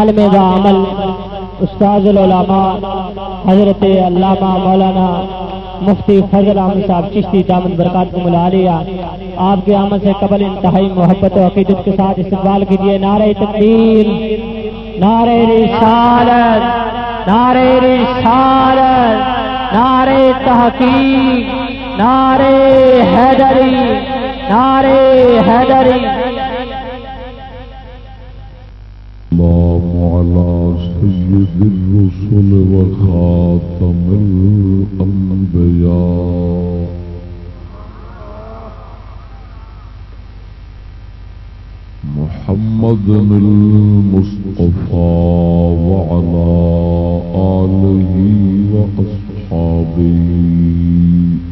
عالم و عمل استاد العلماء، حضرت علامہ مولانا مفتی فضل احمد صاحب، چشتی دامن برکات کو ملا لیا۔ آپ کے عمل سے قبل انتہائی محبت و عقیدت کے ساتھ استقبال کیجیے نعرہ تقدیر نعرہ رسالت نعرہ رسالت، نعرہ تحقیق، نعرہ حیدری نعرہ حیدری۔ على سيد الرسل وخاتم الأنبياء. محمد المصطفى وعلى آله وأصحابه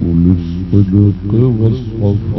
أولي الصدق والصفاء.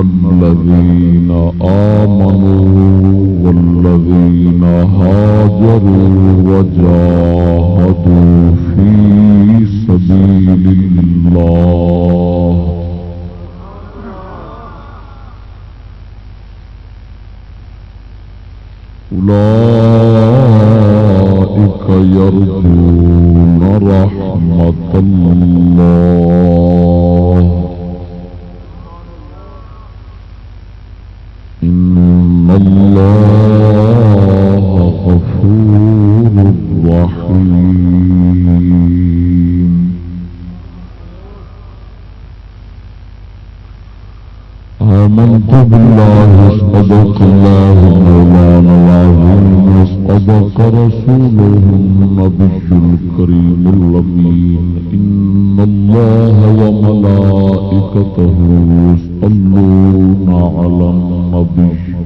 الذين آمنوا والذين هاجروا وجاهدوا في سبيل الله. أولئك يرجون رحمة الله. إن الله غفور رحيم آمنت بالله صدق الله مولانا العظيم وصدق رسوله النبي الكريم الأمين. إن الله وملائكته يصلون على النبي.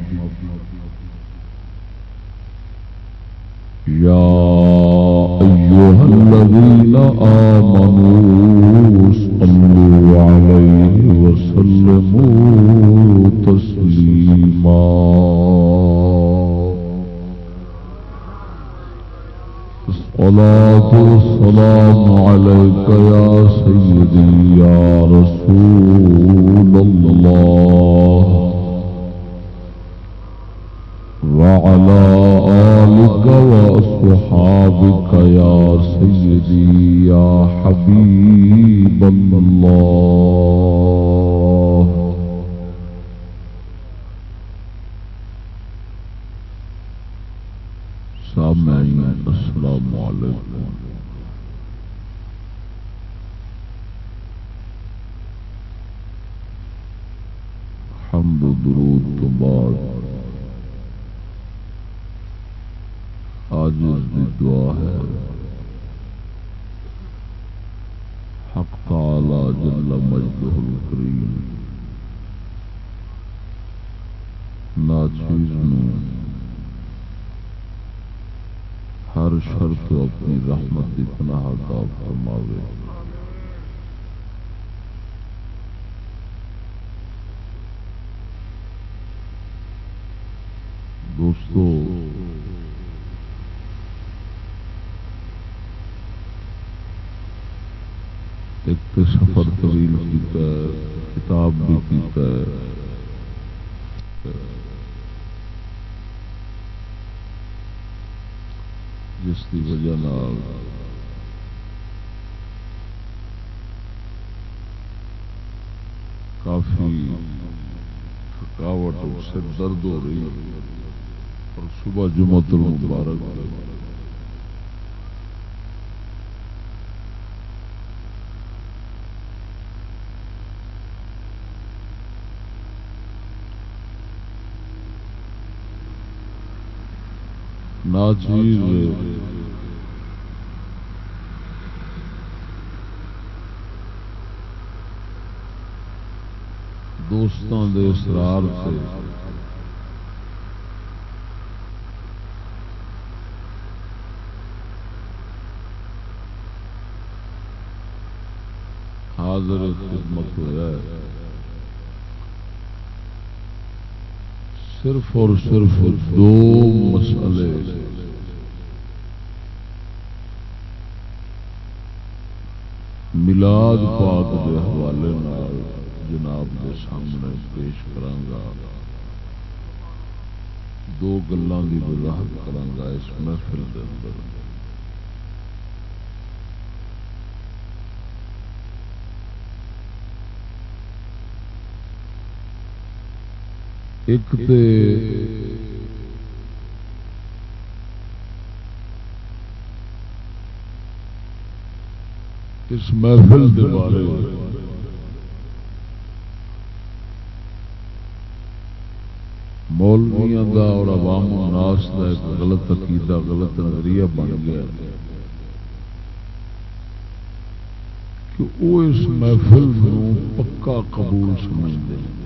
يا أيها الذين آمنوا صلوا عليه وسلموا تسليما الصلاة والسلام عليك يا سيدي يا رسول الله وعلى آلك وأصحابك يا سيدي يا حبيب الله. سامعين السلام عليكم. حمد درود تو بعد آج دی دعا ہے۔ حق تعالی جل مجدہ الکریم۔ ناچیز نو ہر شرط اپنی رحمت کی پناہ کا فرماوے۔ دوستو ایک تو سفر کیتا ہے کتاب بھی کیتا ہے جس کی وجہ کافی تھکاوٹ اور سر درد ہو رہی اور صبح جمعت المبارک ناچیز دوستوں دے اسرار سے. حاضر خدمت ہوا ہے. صرف اور صرف دو مسئلے. ملاد پاک کے حوالے جناب کے سامنے پیش کرانگا۔ دو گلوں کی وضاحت کرانگا اس محفل کے اندر۔ ایک تے اس محفل کے بارے مولویاں دا اور عوام الناس دا ایک غلط عقیدہ، غلط نظریہ بن گیا کہ وہ اس محفل کو پکا قبول سمجھتے ہیں۔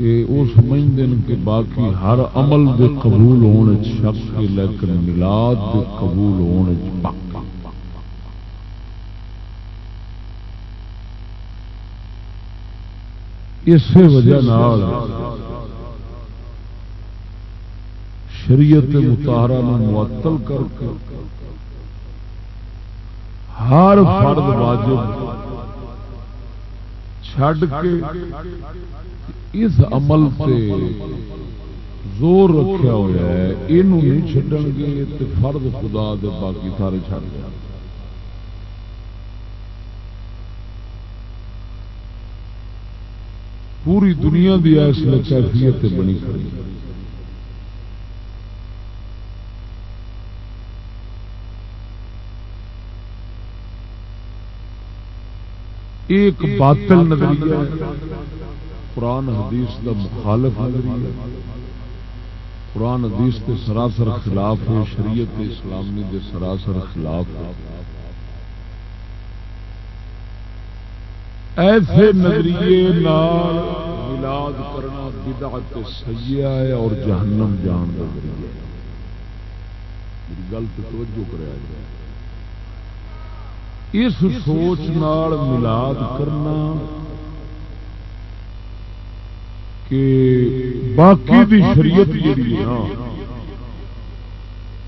کہ وہ سمجھتے ہیں کہ باقی ہر عمل دے قبول ہونے شک لیکن ملاد دے قبول ہونے پکا اسی وجہ نال شریعت متحرہ معطل کر کے ہر فرد واجب چھڈ کے اس عمل سے زور رکھا ہوا ہے یہ نہیں چڈن گے تو فرد خدا دے باقی سارے چڑ گیا پوری دنیا کی اس کیفیت بنی کھڑی۔ ایک باطل نظریہ قرآن حدیث کا مخالف نظریہ قرآن حدیث کے سراسر خلاف ہے، شریعت اسلامی کے سراسر خلاف ہے۔ ایسے نظریے نال ملاد کرنا بدعت سیاح ہے اور جہنم جان کا ذریعہ میری گل تو توجہ کرا جائے۔ اس سوچ نال ملاد کرنا کہ باقی دی شریعت جی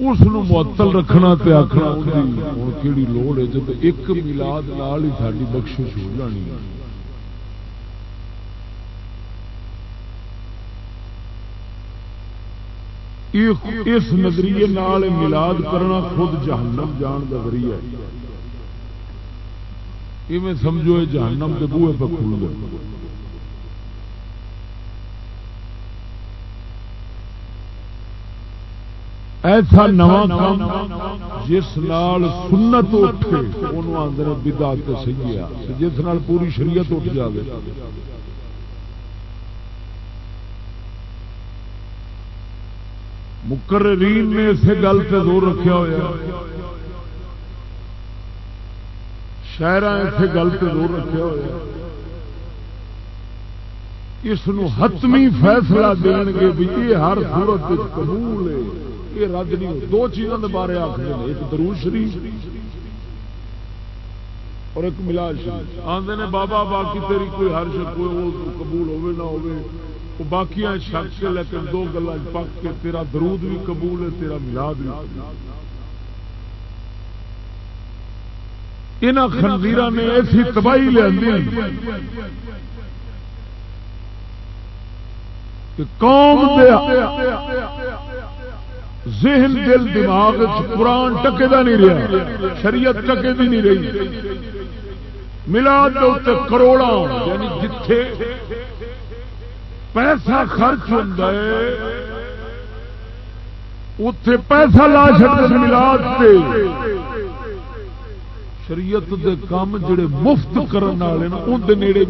اس معطل رکھنا تے آخنا ہوں کہڑی لوڑ ہے جب ایک ملاد نال ہی ساری بخش ہو جانی اس نظریے نال ملاد کرنا خود جہنم جان کا ذریعہ میں سمجھو جہنم کے کھل گئے۔ ایسا نواں کام جس نال سنت اٹھے انہوں آدھے بدعت سیاح جس نال پوری شریعت اٹھ جائے مقررین نے اسے گل سے زور رکھا ہوا شہر اسے گل سے زور رکھا ہوا اس حتمی فیصلہ دین گے بھی یہ ہر صورت قبول ہے۔ یہ رد نہیں دو چیزوں کے بارے آخر ایک درو شریف اور ایک ملاد شریف۔ آدھے نے، بابا، باقی تیری کوئی ہر شک کوئی قبول ہوے نہ ہوے وہ باقی شک کے لیکن دو گلا پک کے، تیرا درود بھی قبول ہے، تیرا ملاد بھی یہاں خنزیر نے ایسی تباہی لیا کہ قوم ذہن، دل، دماغ قرآن ٹکے دا نہیں رہا، شریعت ٹکے دی نہیں رہی۔ ملاد کروڑا یعنی جتھے پیسہ خرچ ہوتا ہے اتے پیسہ لا چکے ملاد سے شریعت دے کام جڑے مفت کرنے والے ان نیڑے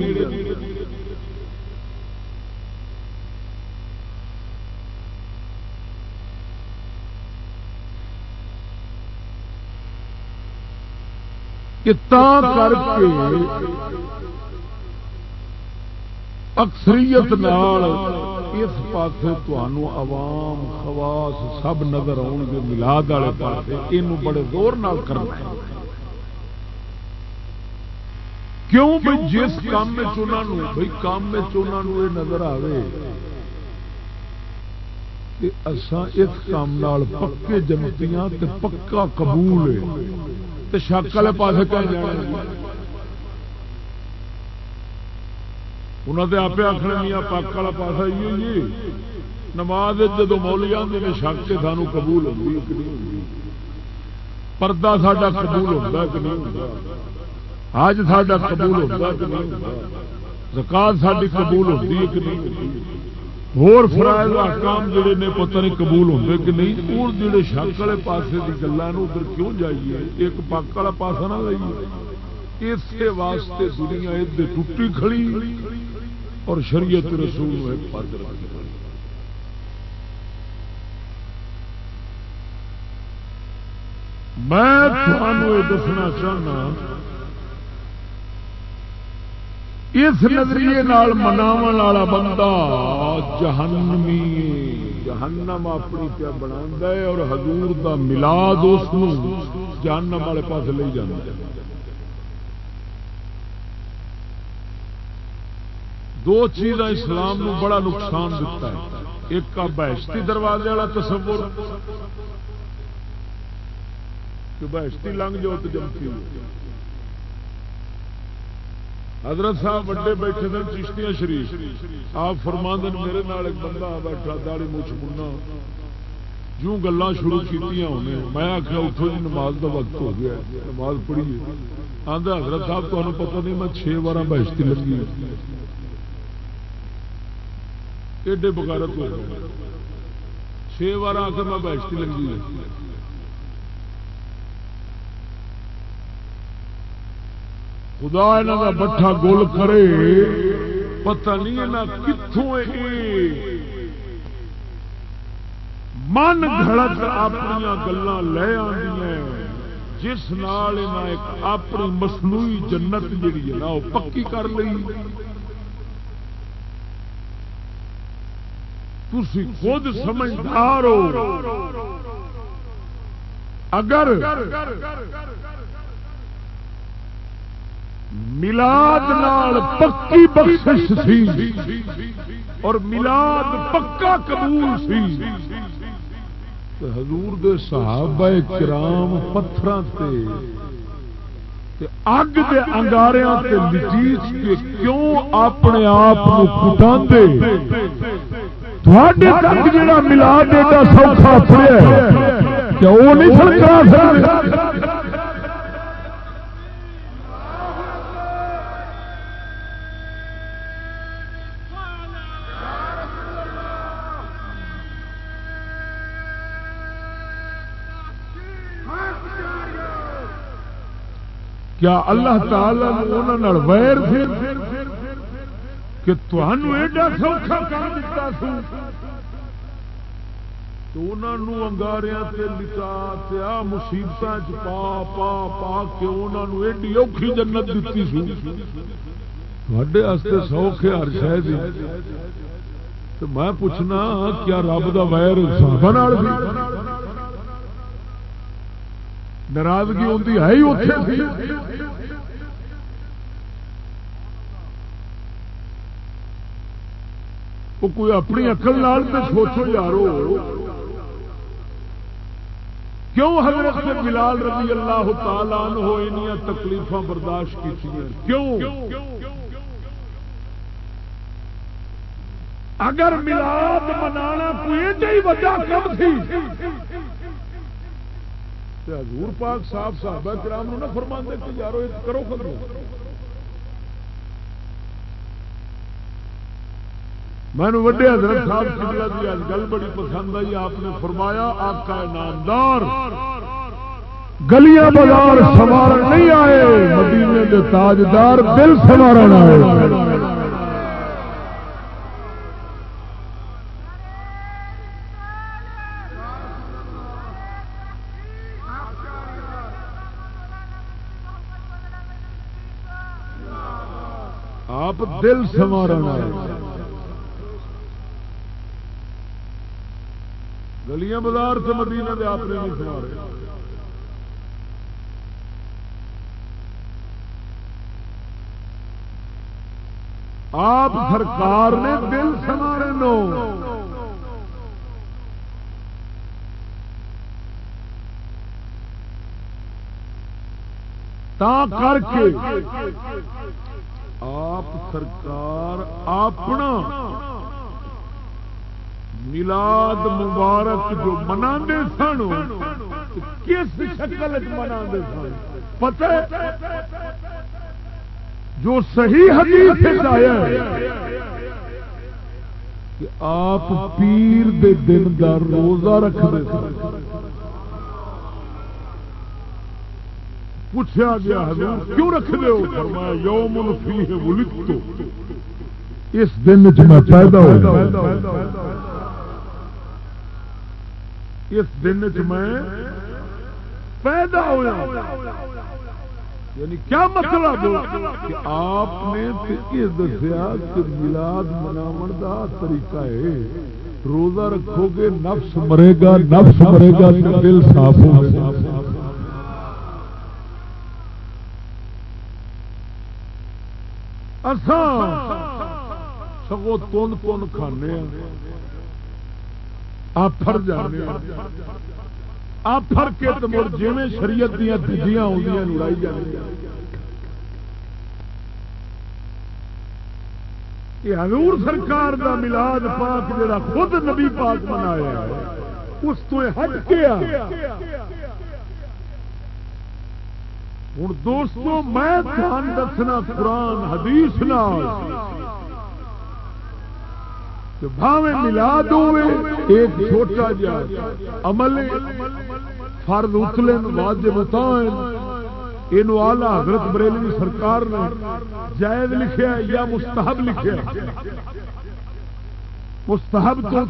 بھی کر کے اکثریت نال اس پاس عوام خواس سب نظر آؤ گے ملاد والے پاس یہ بڑے زور نال کرنا ہے۔ کیوں بھائی جس کام بھائی کام یہ نظر آئے کہ اس کام پکے جمتیاں تے پکا قبول ہے۔ تے شک والے پاس انہوں نے آپ آخر نہیں پک والا پاس آئی نماز جدو مولی آتے ہیں شک سے سانو قبول ہوتی پردہ ساڈا قبول ہوتا کہ نہیں ہوتا حج ساڈا قبول ہوتا کہ نہیں ہوتا زکات ساری قبول ہوتی کہ نہیں ہوتی اور فرائض احکام جڑے نے پتہ نہیں قبول ہوتے کہ نہیں اور جڑے شک والے پاسے کی گلوں ادھر کیوں جائیے ایک پک والا پاسا نہ لائیے اس واسطے دنیا ادھر ٹوٹی کھڑی اور شریعت رسول ہے پد میں تمہوں یہ دسنا چاہنا اس نظریے مناو والا بندہ جہنمی جہنم اپنی پیا بنا اور حضور دا ملاد اس جہنم والے پاس لے جانا دو چیزاں اسلام نو بڑا نقصان دیتا ہے۔ ایک کا بہشتی دروازے والا تصور، کہ بہشتی لنگ جو تو جمتی ہوئی حضرت صاحب وڈے بیٹھے دن چشتیاں شریف۔ آپ فرما دن میرے نال ایک بندہ بیٹھا داڑی مچھ منا جو گلا شروع کی میں آخیا اٹھو جی نماز کا وقت ہو گیا نماز پڑھی آدھا حضرت صاحب تمہیں پتا نہیں میں چھ بار بہشتی لگی۔ ایڈے بغیرت ہو چھ بار آ کے میں بہشتی لگی خدا یہاں کا بٹھا گول کرے، پتہ نہیں کتوں من گھڑت اپنی گلا لے آدی جس نال اپنی مصنوعی جنت جیڑی ہے نا، وہ پکی کر لی تھی خود سمجھدار ہو۔ اگر ملاد نال پکی بخشش سی اور ملاد پکا قبول سی۔ حضور دے صحابہ کرام پتھر اگ دے انگاریاں تے لٹیچ کے کیوں اپنے آپ کٹا تھوڑے تک جڑا ملاد ایڈا سوکھا پڑیا کیا وہ نہیں سرکا سکتے کیا اللہ تعالی ویر تھے کہ تمہوں ایڈا سوکھا کر دیتا سو؟ تو انہوں انگاریا لٹا آ مصیبت پا پا پا کے انہوں ایڈی اوکھی جنت دیتی سی تھے سوکھے ہر شاید تو میں پوچھنا کیا رب کا ویر صاحب ناراضگی ہوتی ہے ہی وہ کوئی اپنی اقل لال پہ سوچو یارو۔ کیوں حضرت سے بلال رضی اللہ تعالیٰ ہو انیا تکلیف برداشت کی کیوں؟ اگر ملاد منانا کوئی وجہ کم تھی۔ تو حضور پاک صاحب صاحب کرام نہ فرما دے کہ یارو کرو کرو میں وڈے حضرت صاحب قبلہ کی گل بڑی پسند آئی، آپ نے فرمایا، آقا نامدار، گلیاں بازار سوار نہیں آئے، مدینے کے تاجدار دل سوارن آئے۔ آپ دل سنوارا گلیاں بازار سے مدینہ دے آپ نے نہیں سنوارے۔ آپ سرکار نے دل سنوارے نو۔ تا کر کے آپ سرکار اپنا ملاد مبارک جو منا سن، کس شکل منا سن؟ پتہ جو صحیح حدیث آیا کہ آپ پیر دے دن کا روزہ رکھ پوچھا گیا، حضور کیوں رکھ دے ہو؟ فرمایا یوم فیہ ولدت اس دن چ میں پیدا ہوا اس دن چ میں پیدا ہوا یعنی کیا مطلب کہ آپ نے یہ دسیا کہ ملاد مناو کا طریقہ ہے۔ روزہ رکھو گے، نفس مرے گا، نفس مرے گا، دل صاف ہوگا سگو تن تن کھانے آفر جانے آفر کے تو مڑ جی شریعت دیا تجیاں آدی لڑائی جانے یہ حضور سرکار دا ملاد پاک جڑا خود نبی پاک منایا اس تو ہٹ گیا ہوں دوستو، میں دھیان دسنا قرآن، حدیث بھاوے ملاد ہوئے ایک چھوٹا جا عمل فرد اتلے واجب یہ آلہ حضرت بریلوی سرکار نے جائز لکھیا یا مستحب لکھیا مستحب تو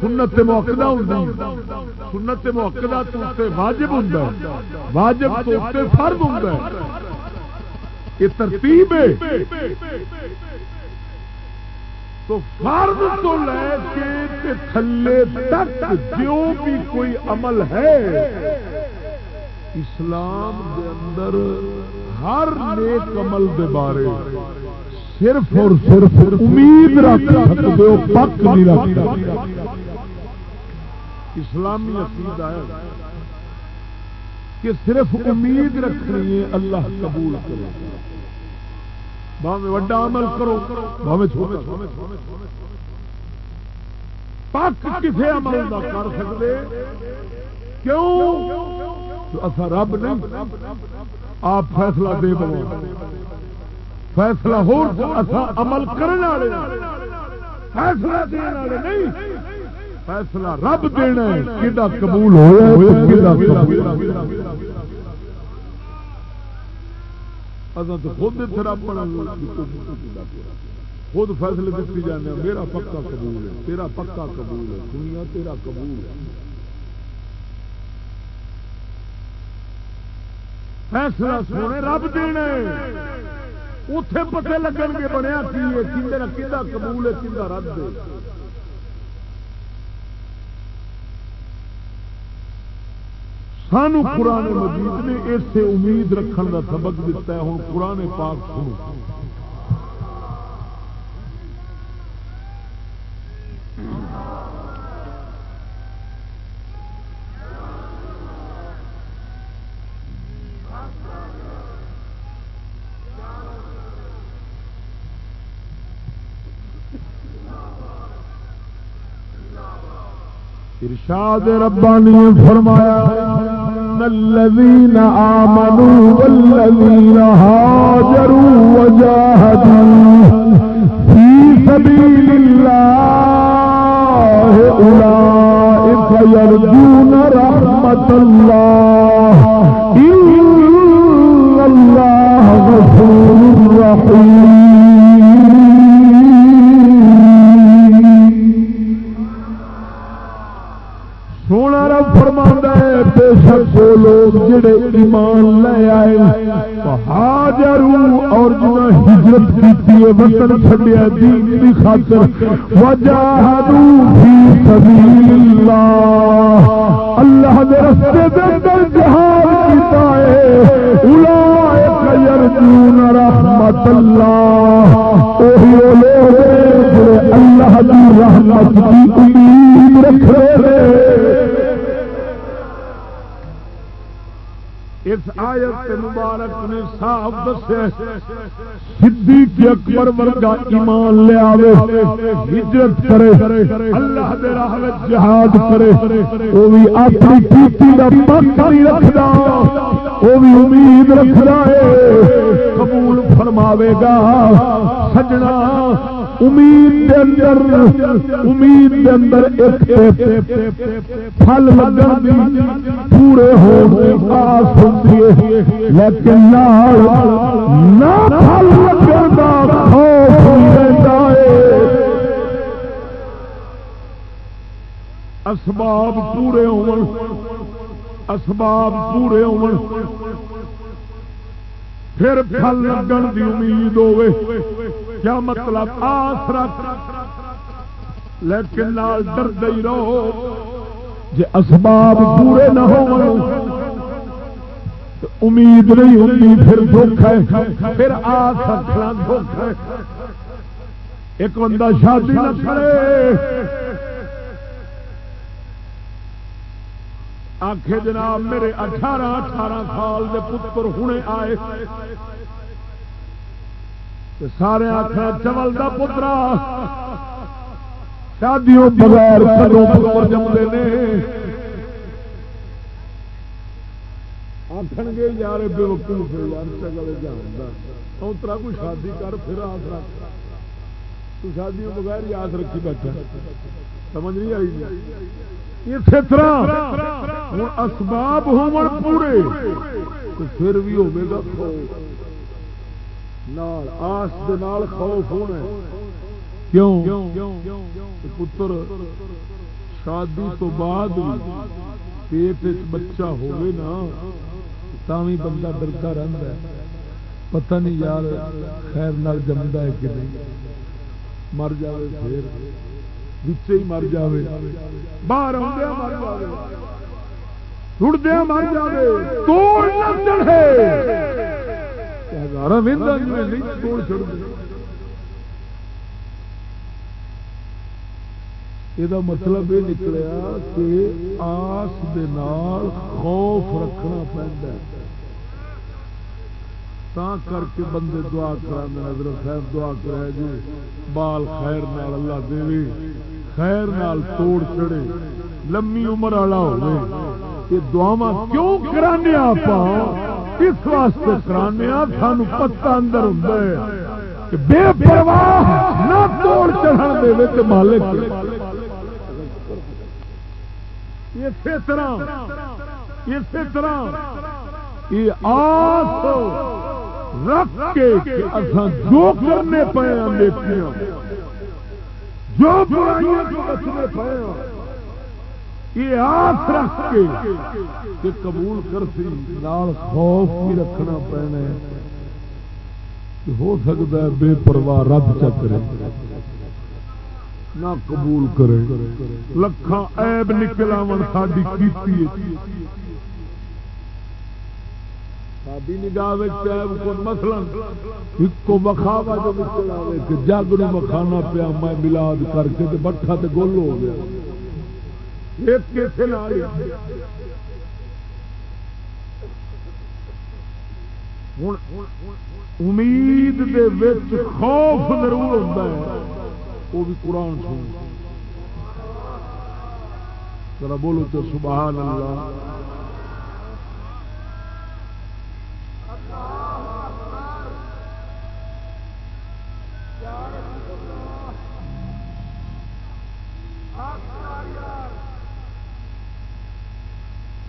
سنت موقع ہوں سنت موقع تو واجب ہوں واجب تو فرد ہوں یہ ترتیب ہے۔ تو فرد تو لے کے تھلے تک جو بھی کوئی عمل ہے، اسلام دے اندر ہر نیک عمل دے بارے۔ صرف اور صرف امید رکھ سکتے ہو، پک نہیں رکھ اسلامی عقید آیا کہ صرف امید رکھنی ہے، اللہ قبول کرے۔ بھاوے وڈا عمل کرو بھاوے چھوٹا۔ پک کسی عمل کا کر سکتے، کیوں؟ اصا رب نہیں، آپ فیصلہ دے دو فیصلہ ہو عمل کرنے والے فیصلہ دینے والے نہیں۔ فیصلہ رب دینا کہ قبول ہوا خود رب خود فیصلے دیتی جانے میرا پکا قبول ہے، تیرا پکا قبول ہے۔ دنیا تیرا قبول ہے۔ فیصلہ سونے رب دینا اتے پتے لگن گے بنیا کی قبول ہے کھا رد ہے۔ سانو قرآن مجید نے اسے امید رکھن کا سبق دیتا ہے۔ ہوں قرآن پاک سنو۔ ارشاد ربانی فرمایا الذين آمنوا والذين هاجروا وجاهدوا في سبيل الله أولئك يرجون رحمة الله إن الله غفور رحيم ایمان لے آئے۔ حاجرو اور جنہ ہجرت کی وطن چھڈیا دین کی خاطر۔ وجاہدو فی سبیل اللہ اللہ دے رستے دے اندر جہاد کیتا ہے۔ اولئک یرجون رحمت اللہ۔ اوہی لوگ جڑے اللہ دی رحمت کی امید رکھ رہے ہیں۔ اس آیت مبارک نے صاحب دسے، صدیق اکبر ورگا ایمان لے آوے، ہجرت کرے، اللہ دے راہ وچ جہاد کرے او بھی اپنی کیتی دا پک نہیں رکھدا او بھی امید رکھدا ہے، قبول فرماوے گا، سجنا امید امید دے اندر پھل لگن دی پورے ہو دی آس ہوندی ہے۔ لیکن نال نہ پھل لگن دا خوف رہندا ہے۔ اسباب پورے ہون، اسباب پورے ہون۔ پھر پھل لگن دی امید ہوے کیا مطلب آس رکھ لیکن نال ڈرد ہی رہو۔ جی اسباب پورے نہ ہو امید نہیں ہوتی پھر دکھ ہے، پھر آس رکھنا دکھ ہے۔ ایک بندہ شادی نہ کرے۔ آخے جناب، میرے اٹھارہ اٹھارہ سال دے پتر ہونے آئے۔ سارے آخر چمل کا پترا۔ شادیوں بغیر جمتے نے۔ آخر گے یار بے وقوف یار چگل جانتا اترا کوئی شادی کر پھر آس رکھ۔ تو شادیوں بغیر یاد رکھی بیٹھا۔ سمجھ نہیں آئی اسی طرح ہوں اسباب ہو پورے تو پھر بھی ہوگا آس دے نال خوف ہونا کیوں؟ پتر شادی تو بعد پیٹ بچہ ہوئے نا تھی بندہ ڈرتا رہتا ہے۔ پتہ نہیں یار خیر نال جمتا ہے کہ نہیں۔ مر جائے پھر۔ بچے ہی مر جائے باہر مر جائے رڑدیا مر جائے توڑ چڑھے ہزار جی نہیں توڑ چڑھ یہ مطلب یہ نکلیا کہ آس دے نال خوف رکھنا پہنتا ہے۔ تا کر کے بندے دعا کرا نظر خیر دعا کرا جی بال خیر نال اللہ دے، خیر نال توڑ چڑے لمبی عمر والا ہو یہ دعوا کیوں کرانے آپ؟ اس واسطے کرانے سان پتا اندر ہوں بے پرواہ نہ توڑ چڑھن دے مالک اسی طرح اسی طرح یہ آس رکھ کے جو کرنے پے نیکیاں جو برائیاں کو بچنے پے ہیں یہ آس رکھ کے کہ قبول کرتی نال خوف بھی رکھنا پینا ہو سکتا ہے بے پرواہ رب چکرے نہ قبول کرے۔ لکھان ایب نکلاو ساری کیتی ساری نگاہ مسئلہ ایک مکھاوا جو نکل آئے کہ جگ نو مکھانا پیا میں ملاد کر کے بٹھا تے گول ہو گیا۔ ایک کیسے امید دے وچ خوف ضرور ہوتا ہے۔ وہ بھی قرآن سن ذرا بولو تو سبحان اللہ۔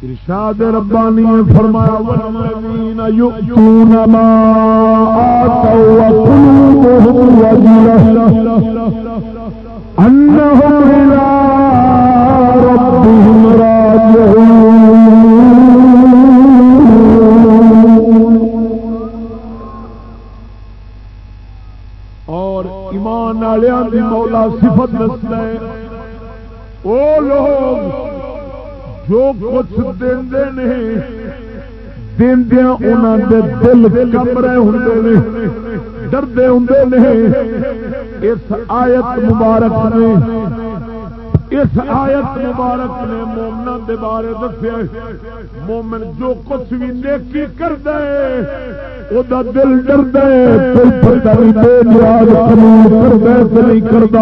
ارشاد ربانی نے فرمایا والذین یؤتون ما آتوا وقلوبهم وجلة انهم الى ربهم راجعون۔ اور ایمان والوں دی مولا صفت دس ہے۔ او لوگ جو کچھ دے دیا انہوں دے دل کمرے ہوں ڈردے ہوں اس آیت مبارک نے، اس آیت مبارک نے مومنا دے بارے دسیا مومن جو کچھ بھی نیکی کر دے وہ دل ڈر دے نہیں کرتا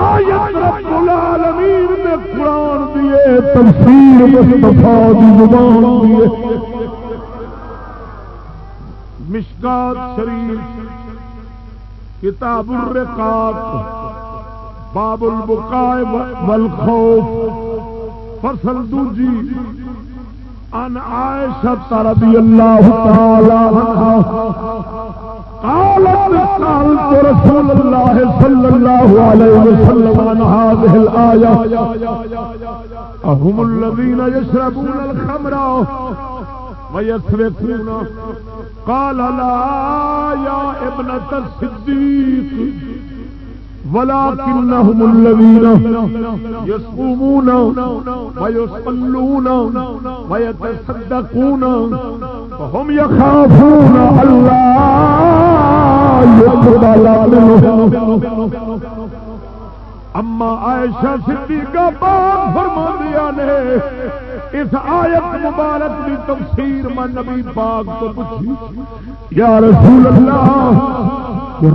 آیت رب العالمین نے قرآن دیے تفسیر دی زبان دیے مشکات شریف کتاب الرقاق باب البقاء والخوف فصل دوجی ان عائشہ رضی اللہ تعالی عنہ قالت قالت رسول الله صلى الله عليه وسلم عن هذه الآية. أهم الذين يشربون الخمر ويسرقون قال لا يا ابنة الصديق. ولكنهم الذين يصومون ويصلون ويتصدقون فهم يخافون الله يقبل منهم اما عائشہ صدیقہ پاک فرما دیا نے، اس آیت مبارک کی تفسیر میں نبی پاک تو پوچھی، یا رسول اللہ،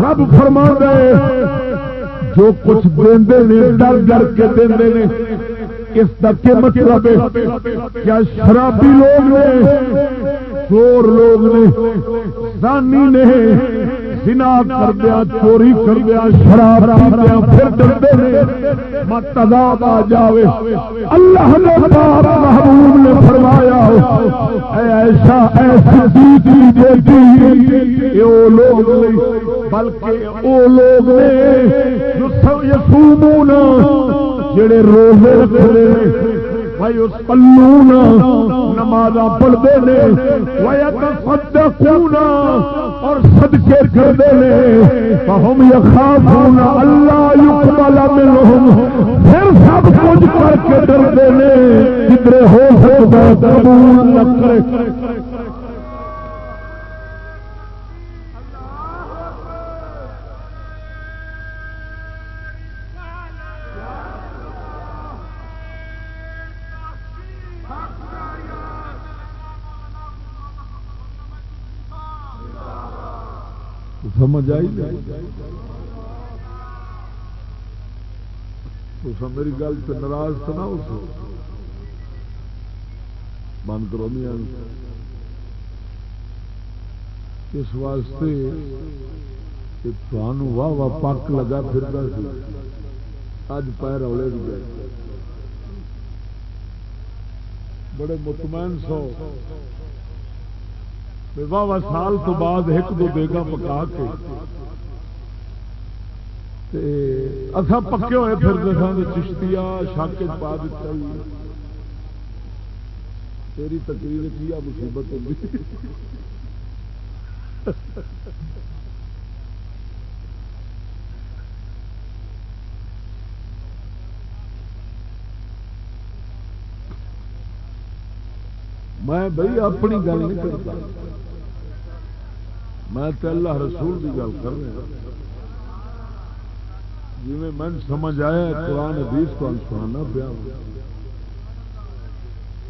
رب فرما دے جو کچھ دے ڈر ڈر کے دے اس کا کیا مطلب کیا شرابی لوگ نے، چور لوگ نے سانی نے سنا کردیا چوری کردیا شراب پیدیا پھر ڈرتے نے مت عذاب آ جاوے۔ اللہ نے پاک محبوب نے فرمایا، اے ایسا ایسی دیتی دیتی یہ وہ لوگ نہیں، بلکہ وہ لوگ نے جو سب یسومون، جڑے روزے رکھتے ہیں نماز پڑھتے اور صدقے کرتے ہم یخافون اللہ یقبل منہم پھر سب کچھ کر کے ڈرتے ہیں۔ کدھر ہو سکتا قبول نہ کرے سمجھ آئی تو میری گل تو ناراض تو نہ اس بند کرو میاں اس واسطے تمہوں واہ واہ پک لگا پھرتا سی۔ اج پیر روڑے بھی گئے بڑے مطمئن سو۔ واہ سال تو بعد ایک دو بیگا پکا کے۔ اصا پکے ہوئے پھر دساں چشتی شاک پا دیتا تیری تقریر کی مصیبت ہوگی۔ میں بھائی اپنی گل نہیں کرتا۔ میں تو اللہ رسول کی گل کر رہا جی میں سمجھ آیا قرآن حدیث کو سنانا پیا۔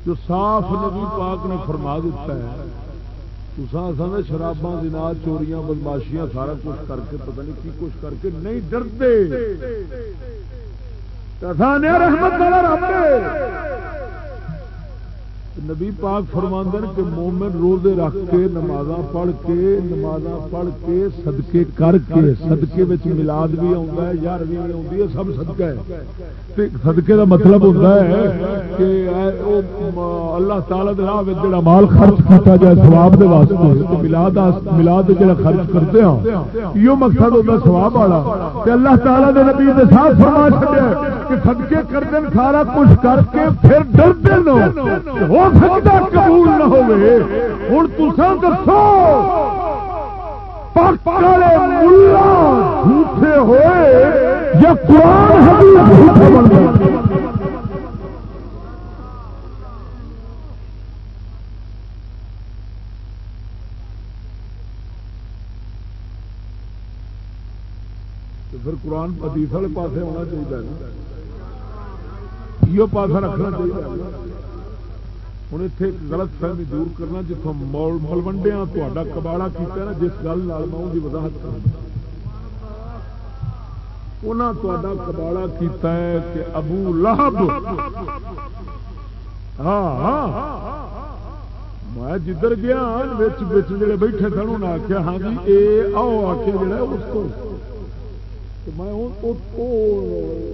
جو صاف نبی پاک نے فرما دیتا ہے سن شراباں دنات چوریاں، بدماشیاں، سارا کچھ کر کے، پتہ نہیں کی کچھ کر کے نہیں ڈرتے۔ رحمت نبی پاک فرماندن کہ مومن روزے رکھ کے نماز پڑھ کے نماز پڑھ کے صدقے کر کے، صدقے وچ ملاد بھی آتا ہے، یار بھی آتی ہے، سب صدقہ ہے۔ صدقے دا مطلب ہوتا ہے کہ اللہ تعالی دے راہ جڑا مال خرچ کیتا جائے ثواب دے واسطے ملاد ملاد جڑا خرچ کرتے ہیں یہ مقصد ہوتا ثواب والا۔ کہ اللہ تعالی دے نبی دے ساتھ فرما چھڈیا کہ صدقے کر دین سارا کچھ کر کے پھر ڈرتے نو۔ ہو سکتا قبول نہ ہوئے ہوں تسا دسو جھوٹے ہوئے یا قرآن جھوٹے بن گئے؟ پھر قرآن حدیث والے پاس ہونا چاہیے۔ یہ پاسا رکھنا چاہیے۔ ہوں اتنے غلط فہمی دور کرنا جتوں مول ملوڈیا تا کباڑا کیا نا جس گل میں ان کی وضاحت کرنا انہیں کباڑا کیتا ہے کہ ابو لہب ہاں ہاں میں جدھر گیا جڑے بیٹھے سن انہیں آخیا ہاں جی یہ آؤ آخیا جڑا اس کو میں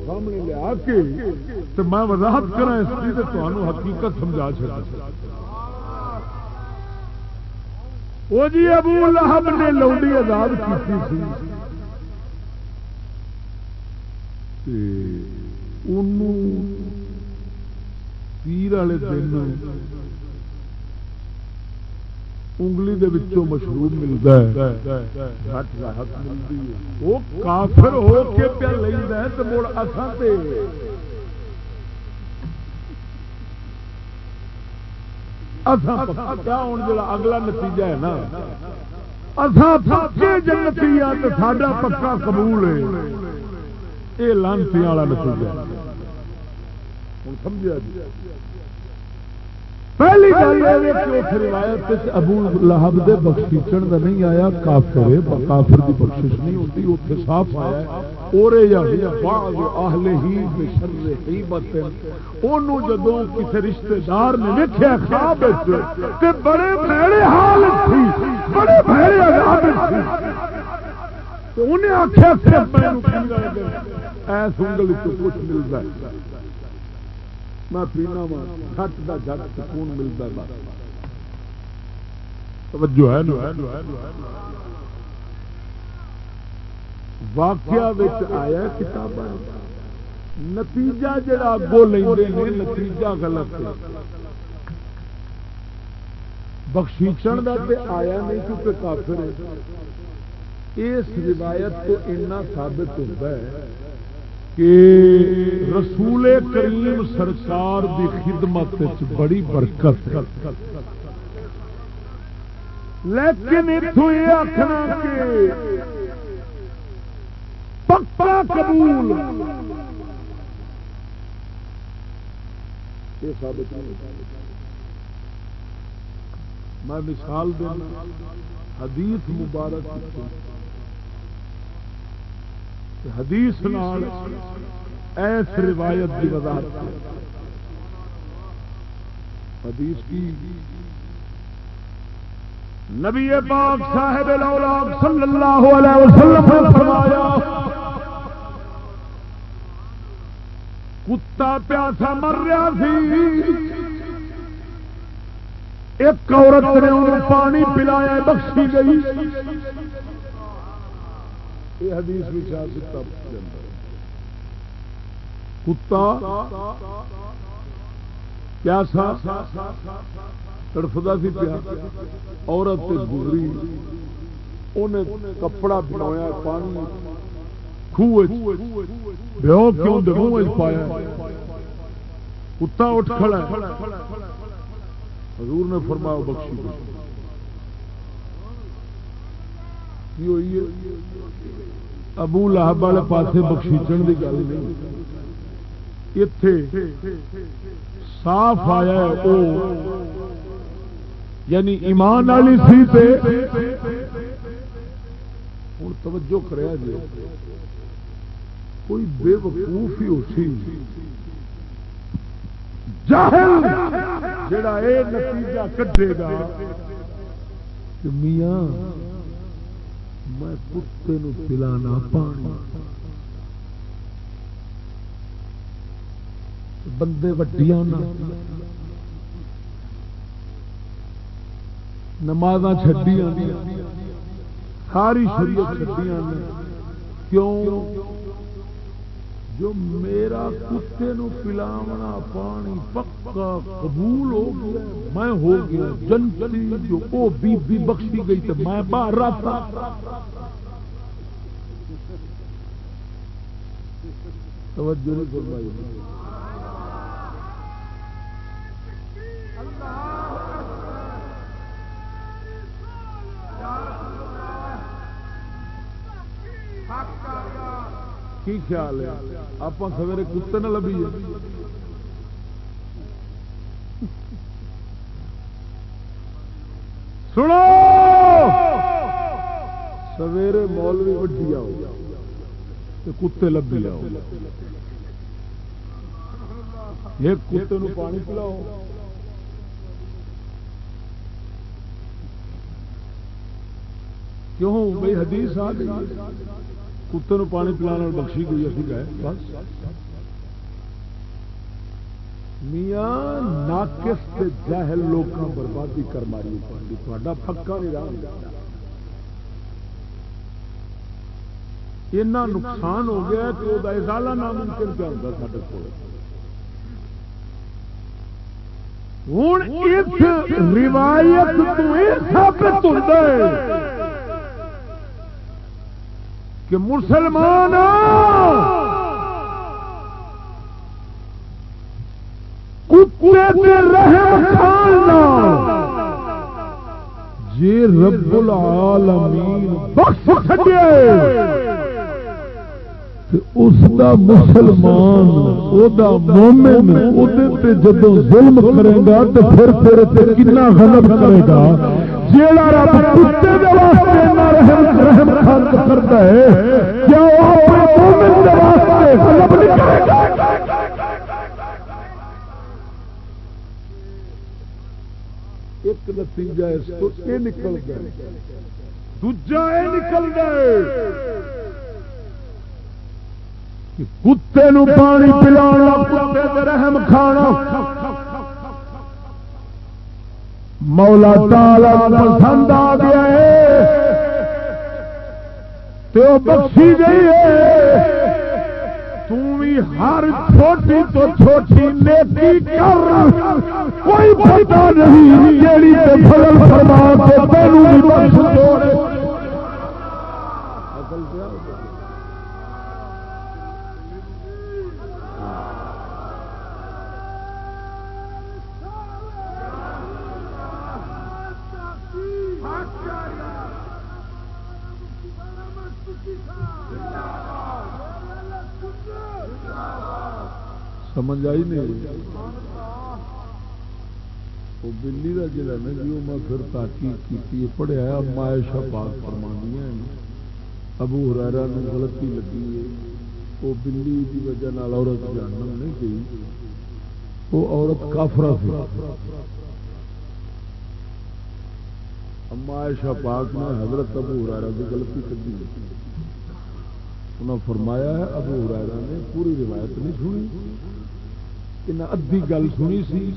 سامنے لیا کے میں وضاحت کرا اس کی تمہیں حقیقت سمجھا چکا وہ جی ابو لہب نے لوڈی آزاد کی پیر والے دن انگلی دے وچوں مشروب ملتا ہے۔ گھٹ راحت ملتی ہے۔ وہ کافر ہو کے پیا لینا ہے تو مڑ اساں تے۔ اساں پکا ہن جڑا اگلا نتیجہ ہے نا؟ اساں پکے جنتی ہاں تو ساڈا پکا قبول ہے۔ یہ لانتی والا نتیجہ ہن سمجھا جی؟ پہلی گل روایت ابو لہب دے بخشیچن کا نہیں آیا، کافر کافر کی بخش نہیں ہوتی اتنے صاف آیا اورے یا ہی بشر جدو کسی رشتہ دار نے دیکھا خواب بڑے بھڑے حال تھی، بڑے بھڑے عذاب تھی۔ انہیں ایس انگل کچھ ملتا ہے۔ میں پینا وا گھٹ کا گھٹ سکون ملتا توجہ ہے واقعہ آیا کتاب نتیجہ جڑا اگو لے نتیجہ غلط بخشیچن کا آیا نہیں کیونکہ کافر اس روایت تو اتنا ثابت ہوتا ہے کہ رسول کریم سرکار دی خدمت بڑی برکت لیکن اتوں یہ آخنا کہ پکا قبول میں مثال دینا، حدیث مبارک حدیث نال ایس روایت کی وضاحت حدیث کی۔ نبی پاک صاحب الاولاد صلی اللہ علیہ وسلم نے فرمایا، کتا پیاسا مر رہا سی۔ ایک عورت نے انہوں پانی پلایا، بخشی گئی۔ یہ حدیث بھی کتا کیا سا تڑفتا سی پیا۔ عورت گزری۔ انہیں کپڑا بنایا پانی۔ پایا۔ کتا اٹھ کھڑا حضور نے فرمایا بخشی۔ کی ہوئی ہے۔ ابو لہب والے پاس بخشیچن کی گل نہیں۔ اتے صاف آیا او۔ یعنی ایمان والی سی ہوں توجہ کریا جی کوئی بے وقوف ہی اسی جاہل جڑا اے نتیجہ کٹے گا۔ میاں میں کتے پلانا پانی۔ بندے وڈیا نماز چڈیا ساری شریعت چڈیا کیوں؟ جو میرا کتے نو پلاونا پانی پکا قبول ہو گیا، میں ہو گیا جنتی جو او بی بی بخشی گئی تو میں باہر رہتا۔ توجہ نہیں فرمائی۔ کی خیال ہے؟ آپ سویرے کتے نہ لبھی سنو! سویرے مولوی وڈی آؤ کتے لبھی آؤ۔ ایک کتے نو پانی پلاؤ۔ کیوں؟ بھائی حدیث آ گئی۔ کتے پانی پلانا بخشی گئی ابھی گئے۔ بس۔ میاں، ناقص جاہل لوگوں بربادی کر ماری تا پکا نہیں رہا۔ اینا نقصان ہو گیا کہ وہ ازالہ ناممکن کیا ہوتا سارے کو ہوں اس روایت تو یہ ثابت ہوتا ہے کہ مسلمان جی رب العالمین بخش سکے! اس دا مسلمان او دا مومن او دے تے جدو ظلم کرے گا تو پھر تیرے تے کنا غضب کرے گا۔ جیڑا رب کتے دے واسطے نہ رحم رحم خلق کرتا ہے، کیا وہ اپنے مومن دے واسطے غضب نہیں کرے گا؟ ایک نتیجہ اس کو یہ نکل گیا دوجا یہ نکل گئے کتے نو پانی پلانا، کتے رحم کھانا۔ مولا تالا پسند آ گیا ہے۔ تو بخشی گئی ہے۔ تھی ہر چھوٹی تو چھوٹی نیکی کر۔ کوئی پتا نہیں جیڑی فضل فرما کے تینوں بھی بخش چھوڑے سمجھ آئی نہیں۔ وہ بلی کا جڑا نا جی وہ میں پھر تاکیب کی پڑھیا مائشا پاک فرمانیاں ابو ہرارا نے غلطی لگی ہے۔ وہ بلی کی وجہ عورت جانم نہیں گئی۔ وہ عورت کافرا سی اما عائشہ پاک نے حضرت ابو ہرارا کی غلطی کر دی انہوں فرمایا ہے، ابو ہرارا نے پوری روایت نہیں سنی۔ انہیں ادھی گل سنی سی،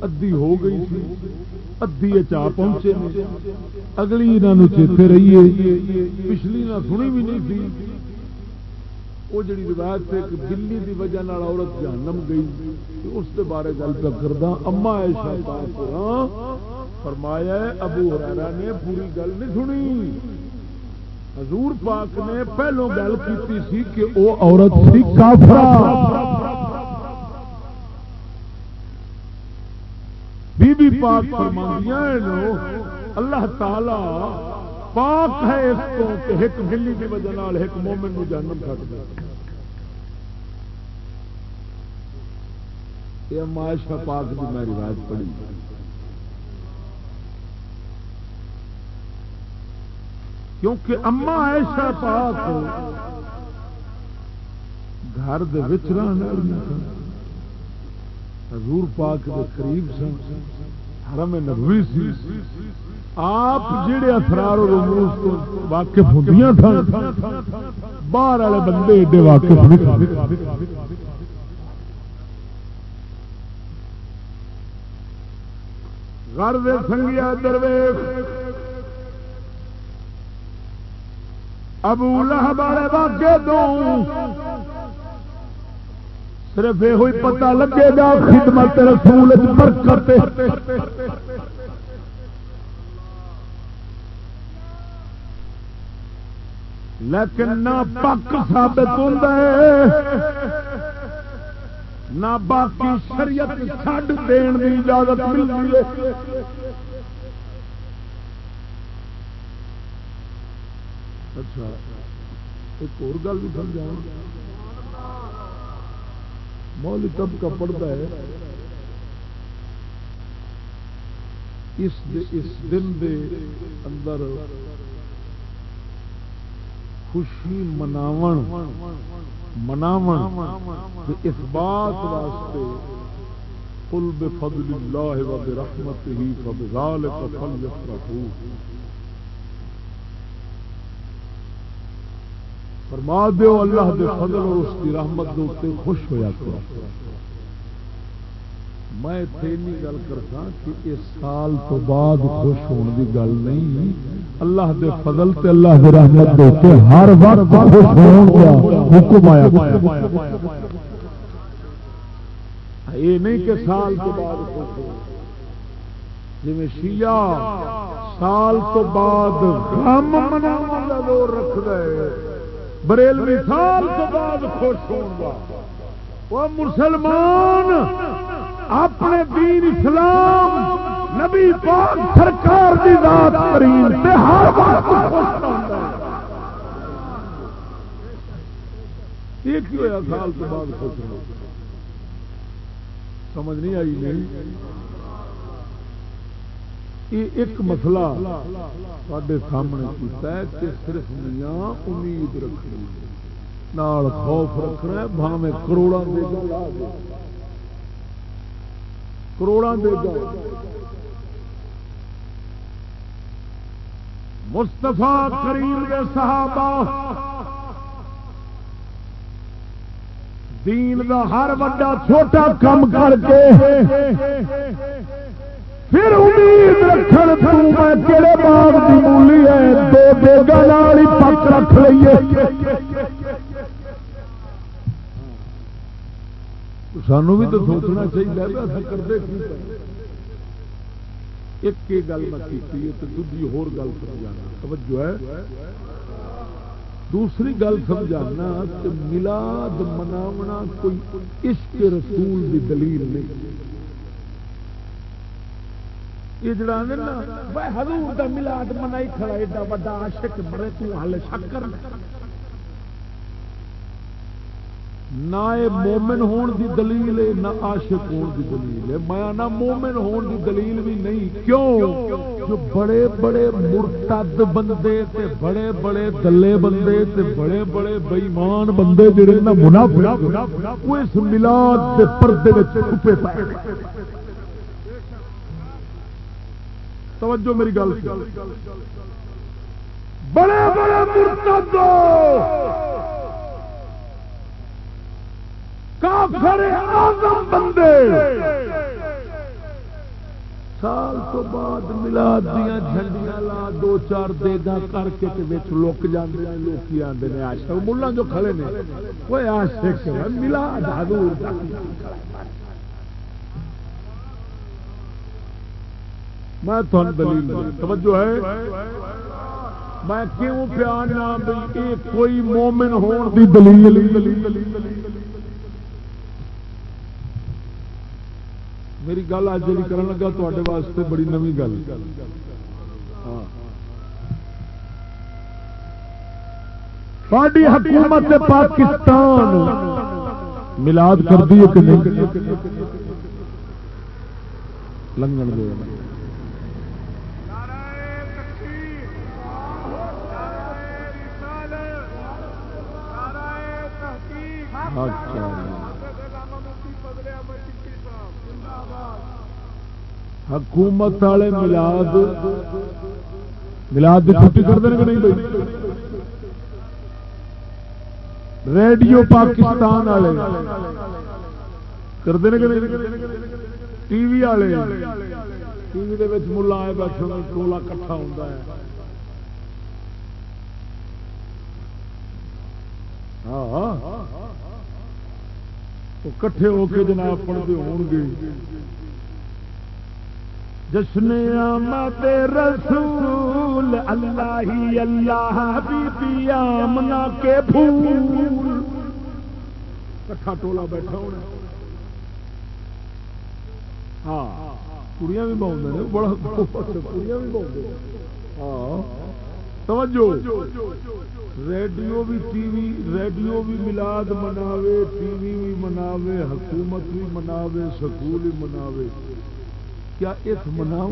ادھی ہو گئی سی، ادھی چا پہنچے اگلی یہاں چیتے رہیے، پچھلی نہ سنی بھی نہیں تھی وہ جڑی روایت سے کہ بلی دی وجہ عورت جہنم گئی اس کے بارے گل پہ کردا اما ایشا ہاں، فرمایا ابو ہرارا نے پوری گل نہیں سنی۔ حضور پاک نے پہلو گل کی کہ وہ عورت سی کافرہ بی بی پاک فرماندیاں اللہ تعالی پاک ہے اس کو کہ ایک بلی کی وجہ نال ایک مومن نو جنم کٹ دے یہ معاشہ پاک کی میں روایت پڑھی۔ کیونکہ اما ایشا پاک گھر دے وچ رہنا حضور پاک کے قریب سن، حرم نبوی سی۔ آپ جڑے اثرار و رموز تو واقف ہوندیاں تھا باہر والے بندے ایڈے واقف نہیں گھر دے سنگیا درویش۔ ابو لہب والے واقع دو۔ صرف یہ پتا لگے گا خدمت رسول برکت لیکن نہ پک ثابت ہوتا ہے، نہ باقی شریعت چھڈ دین کی اجازت ملتی ہے۔ اچھا ایک اور گل بھی سمجھا مولی تب کا پڑتا ہے؟ اس اس دن دے اندر خوشی مناو مناو اس بات واسطے قل بفضل اللہ و برحمتہ فبذالک فلیفرحوا فرما دیو اللہ دے فضل اور اس کی رحمت دے اتنے خوش ہویا کرو۔ میں اتنی گل کرتا کہ اس سال تو بعد خوش ہونے کی گل نہیں۔ اللہ دے فضل تے اللہ دے رحمت دے اتنے ہر وقت خوش ہون کا حکم آیا۔ یہ نہیں کہ سال تو بعد خوش ہو جی شیعہ سال تو بعد غم مناون کا زور رکھ ہے۔ بریلوی سال تو بعد خوش ہوگا وہ مسلمان اپنے دین اسلام، نبی پاک سرکار دی ذات کریم تے ہر وقت خوش ہوتا ہے ایک ہی ہوا سال تو بعد خوش ہوگا سمجھ نہیں آئی نہیں یہ ایک مسئلہ سڈے سامنے کیتا ہے کہ صرف میاں امید رکھنی نال خوف رکھنا ہے بھاوے کروڑا دے گا کروڑا دے گا مستفا کریم کے صحابہ دین دا ہر وڈا چھوٹا کم کر کے پھر امید رکھن تو میں کہڑے باغ کی مولی ہے، دو بیگا ہی پک رکھ لیے سانو بھی تو سوچنا چاہیے کرتے ایک گل میں کی دوسری ہو گل سمجھانا۔ توجہ ہے۔ دوسری گل سمجھانا کہ ملاد مناونا کوئی عشق رسول کی دلیل نہیں۔ یہ جڑا نا حضور دا ملاد منائی کھڑا ایڈا وڈا عاشق مرے تو حل شکر۔ نہ مومن ہون دی دلیل ہے، نہ عاشق ہون دی دلیل ہے۔ میں نہ مومن ہون دی دلیل بھی نہیں، کیوں؟ جو بڑے بڑے مرتد بندے تے بڑے بڑے دلے بندے تے بڑے بڑے بےمان بندے جڑے نا، منافق، وہ اس ملاد دے پردے وچ چھپے پائے۔ توجہ میری گل بڑے بڑے مرتد کافر آزم بندے! سال تو بعد ملا دیا جھنڈیاں لا دو چار دیگا کر کے لک جانے لوگ آتے ہیں آشک ملا جو کھڑے نے۔ وہ آشک ملا حضور میں تھن دلیل توجہ ہے؟ میں کیوں پیانا بھائی کوئی مومن ہون دی دلیل۔ میری گل اج جی کرن لگا تے واسطے بڑی نوی گل۔ ساری حکومت پاکستان ملاد کر دی کہ نہیں؟ لنگن دے۔ حکومت والے ملاد ملاد کی چھٹی کرتے ہیں کہ نہیں بھائی؟ ریڈیو پاکستان والے کرتے ہیں کہ نہیں؟ ٹی وی والے ٹی وی دے ملا آئے بیٹھے ٹولا کٹھا ہوتا ہے۔ ہاں۔, ہاں۔ وہ کٹھے ہو کے جناب پڑھتے ہو گے جشن آمد رسول اللہ ہی اللہ بی بی آمنا کے پھول کٹھا ٹولا بیٹھا ہونا ہاں کڑیاں بھی بہت نے بڑا کڑیاں بھی بہت ہیں ہاں توجہ ریڈیو بھی ٹی وی، ریڈیو بھی ملاد مناوے، ٹی وی بھی مناوے، حکومت بھی مناوے، سکول بھی مناوے۔ کیا اس مناو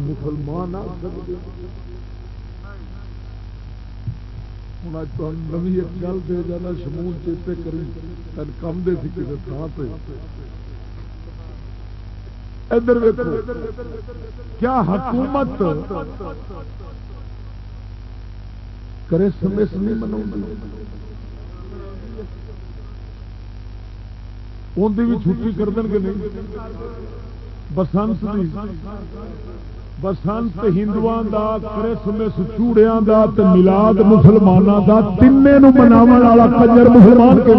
مسلمان آ سکتے ہوں اج تو نوی ایک گل دے جانا شمول چیتے کری کم دے سی کسی تھان پہ ادھر کیا حکومت کرسمس نہیں منا اندر بھی چھٹی کر دیں گے نہیں۔ بسنت بسنت ہندو کرسمس چوڑیا ملاد مسلمانوں کا تینوں مناو والا کجر مسلمان کے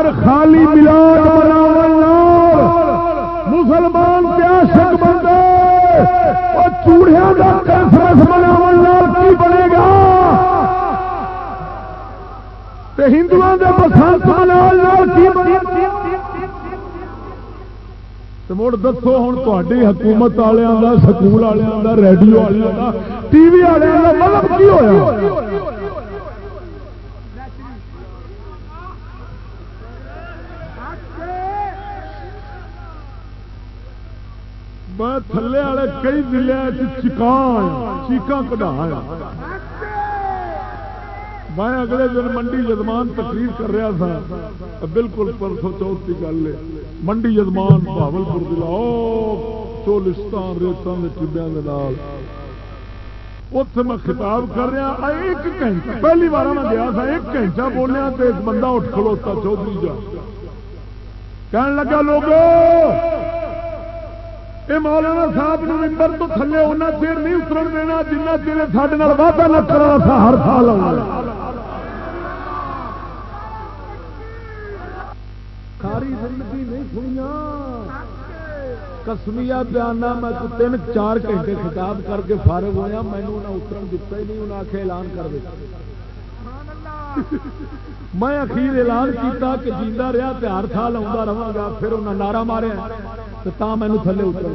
اگر خالی ملاد بنا مسلمان پیاسک بندے اور چوڑیا کا کرسمس بنا کی بنے گا؟ ہندو کے بسنت منا مڑ دسو ہوں تی حکومت والوں کا سکول والوں کا ریڈیو والوں کا ٹی وی والوں کا مطلب کی ہوا میں تھلے والے کئی ضلع چکان چیقا کٹایا میں اگلے دن منڈی جدمان تقریر کر رہا تھا۔ بالکل پرسوں چوتھ کی گل ہے۔ منڈی جدمان بہبل پور ضلع چولستان ریتان کے ٹبیا کے نال۔ اتے میں خطاب کر رہا ہاں، ایک گھنٹہ۔ پہلی بار میں گیا تھا، ایک گھنٹہ بولیا تو ایک بندہ اٹھ کھلوتا چودھری جا۔ کہنے لگا لوگوں یہ مولانا صاحب نے ممبر تو تھلے اُنہ چیر نہیں اتر دینا، جنہ چیر سارے وعدہ نہ کرا سا ہر سال ساری زندگی نہیں سنیا کسمیا بیانہ، میں تو تین چار گھنٹے خطاب کر کے فارغ ہوا مینو انہیں اتر دتا ہی نہیں انہیں آخر اعلان کر دیا میں اخیر اعلان کیتا کہ جیتا رہا تو ہر سال آتا رہا گا، پھر انہیں نعرہ ماریا تو مینو تھلے اتر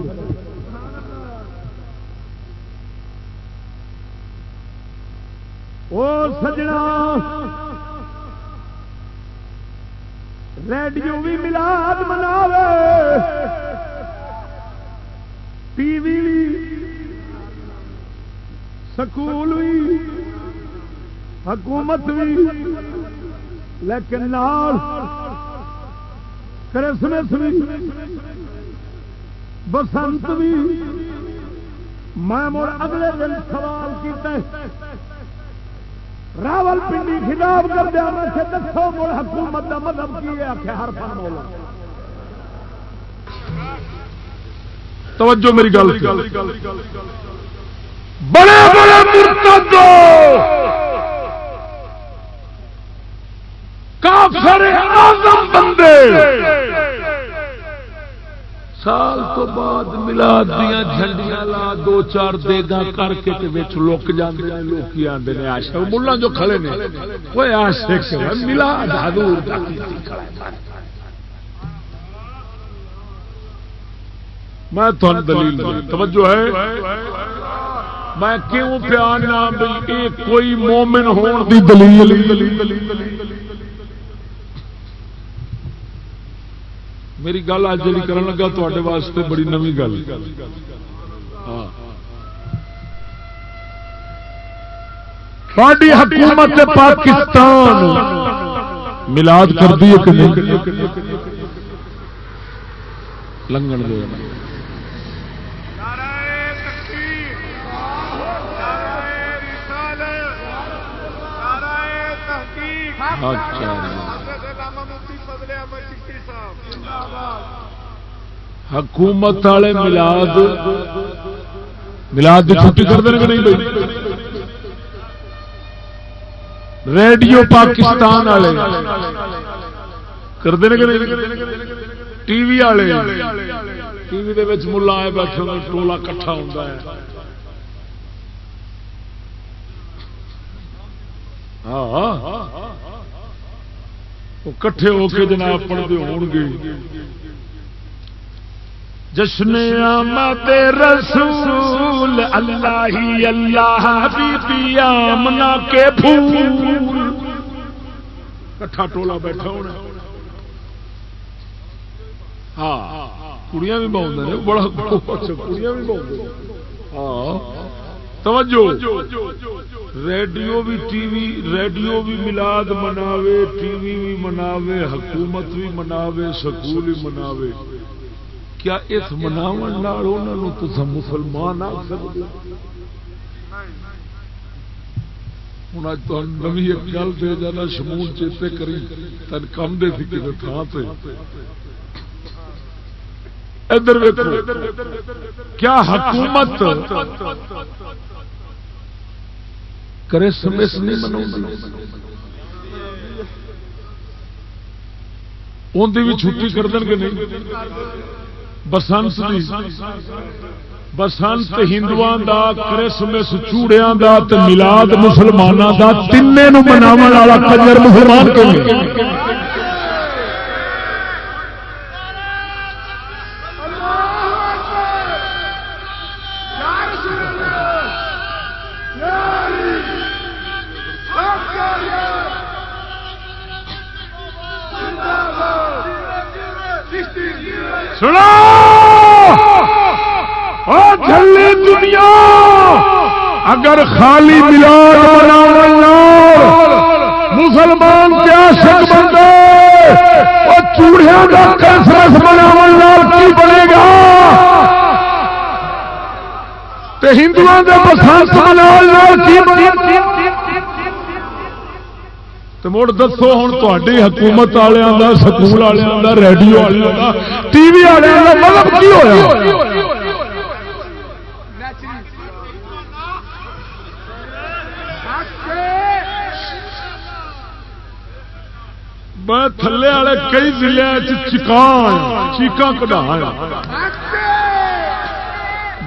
سجنا، ریڈیو بھی ملاد منا ٹی وی سکول بھی، حکومت بھی، لیکن کرسمس بھی۔ بسنت بھی۔ میں مڑ اگلے دن سوال کیا راول پنڈی خطاب کر دیا میں سے دسو مڑ حکومت کا مطلب کی ہے؟ آخر ہر فن مولا۔ توجہ میری گل بڑے بڑے مرتد کافر اعظم بندے۔ سال تو بعد ملاد دیا جھنڈیاں لا دو چار دیگا کر کے لک جانے لوگ آتے ہیں آشا ملا جو کھڑے نے۔ وہ آشک ملاد حضور میں تھوڑا دلیل توجہ ہے؟ میں کیوں پیار نہ کوئی مومن ہون دی دلیل۔ میری گل اج جی کر لگا تے واسطے بڑی نوی گل۔ ہاں۔ حکومت پاکستان ملاد کر دی لنگن دے۔ حکومت والے ملاد ملاد کی چھٹی کرتے ہیں کہ نہیں بھائی؟ ریڈیو پاکستان والے کرتے ہیں کہ نہیں؟ ٹی وی والے ٹی وی ملا آئے بیٹھے ٹولا کٹھا ہوتا ہے۔ ہاں۔, ہاں،, ہاں۔ کٹھے ہو کے جناب پڑھتے ہو گے جشن آمد رسول اللہ ہی اللہ بی آمنا کے پھول کٹھا ٹولا بیٹھا ہونا ہاں کڑیاں بھی بہت ہیں بڑا کڑیاں بھی بہت ہاں توجہ ریڈیو بھی ٹی وی، ریڈیو بھی ملاد مناوے، ٹی وی بھی مناوے، حکومت بھی مناوے، سکول بھی مناوے۔ کیا اس مناو مسلمان آ سکتے ہوں اج تو نوی ایک گل دے جانا شمول چیتے کری تین کم دے سی کسی تھان سے ادھر کیا حکومت کرسمس نہیں منا اندر بھی چھٹی کر دیں گے نہیں؟ بسنت بسنت ہندو کرسمس چوڑیا ملاد مسلمانوں کا تین مناو والا کجر مسلمان اگر خالی ملاد مسلمان پیاسک بندے وہ چوڑیا کا کرسمس مناو کی بنے گا۔ ہندو کے بسنت مڑ دسو ہوں تی حکومت والوں کا سکول والوں کا ریڈیو والوں کا ٹی وی والوں کا مطلب کی ہوا میں تھلے والے کئی ضلع چکان چیقا کٹا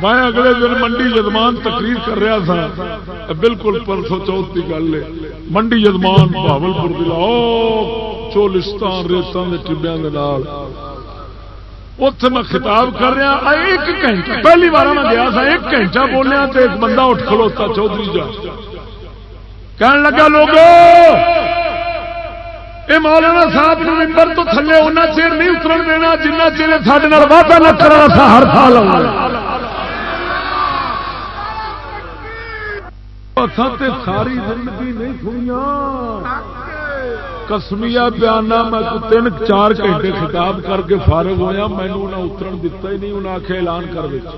میں اگلے دن منڈی یزمان تقریر کر رہا تھا۔ بالکل پرسوں چوتھ کی گل ہے۔ منڈی یزمان بہبل پور ضلع چولستان ریتان کے ٹبیا اتے میں خطاب کر رہا ہاں، ایک گھنٹہ، پہلی بار میں گیا تھا، ایک گھنٹہ بولیا تو ایک بندہ اٹھ کھلوتا چودھری جا۔ کہنے لگا لوگوں یہ مولانا صاحب نے ممبر تو تھلے اُنہ چیر نہیں اتر دینا، جنہ چیر سارے واپس نہ کرا سا ہر سال ساری زندگی نہیں سنیا کسمیا بیانا میں تین چار گھنٹے خطاب کر کے فارغ ہوا مینو انہیں اتر دتا ہی نہیں انہیں آخیا اعلان کر دیا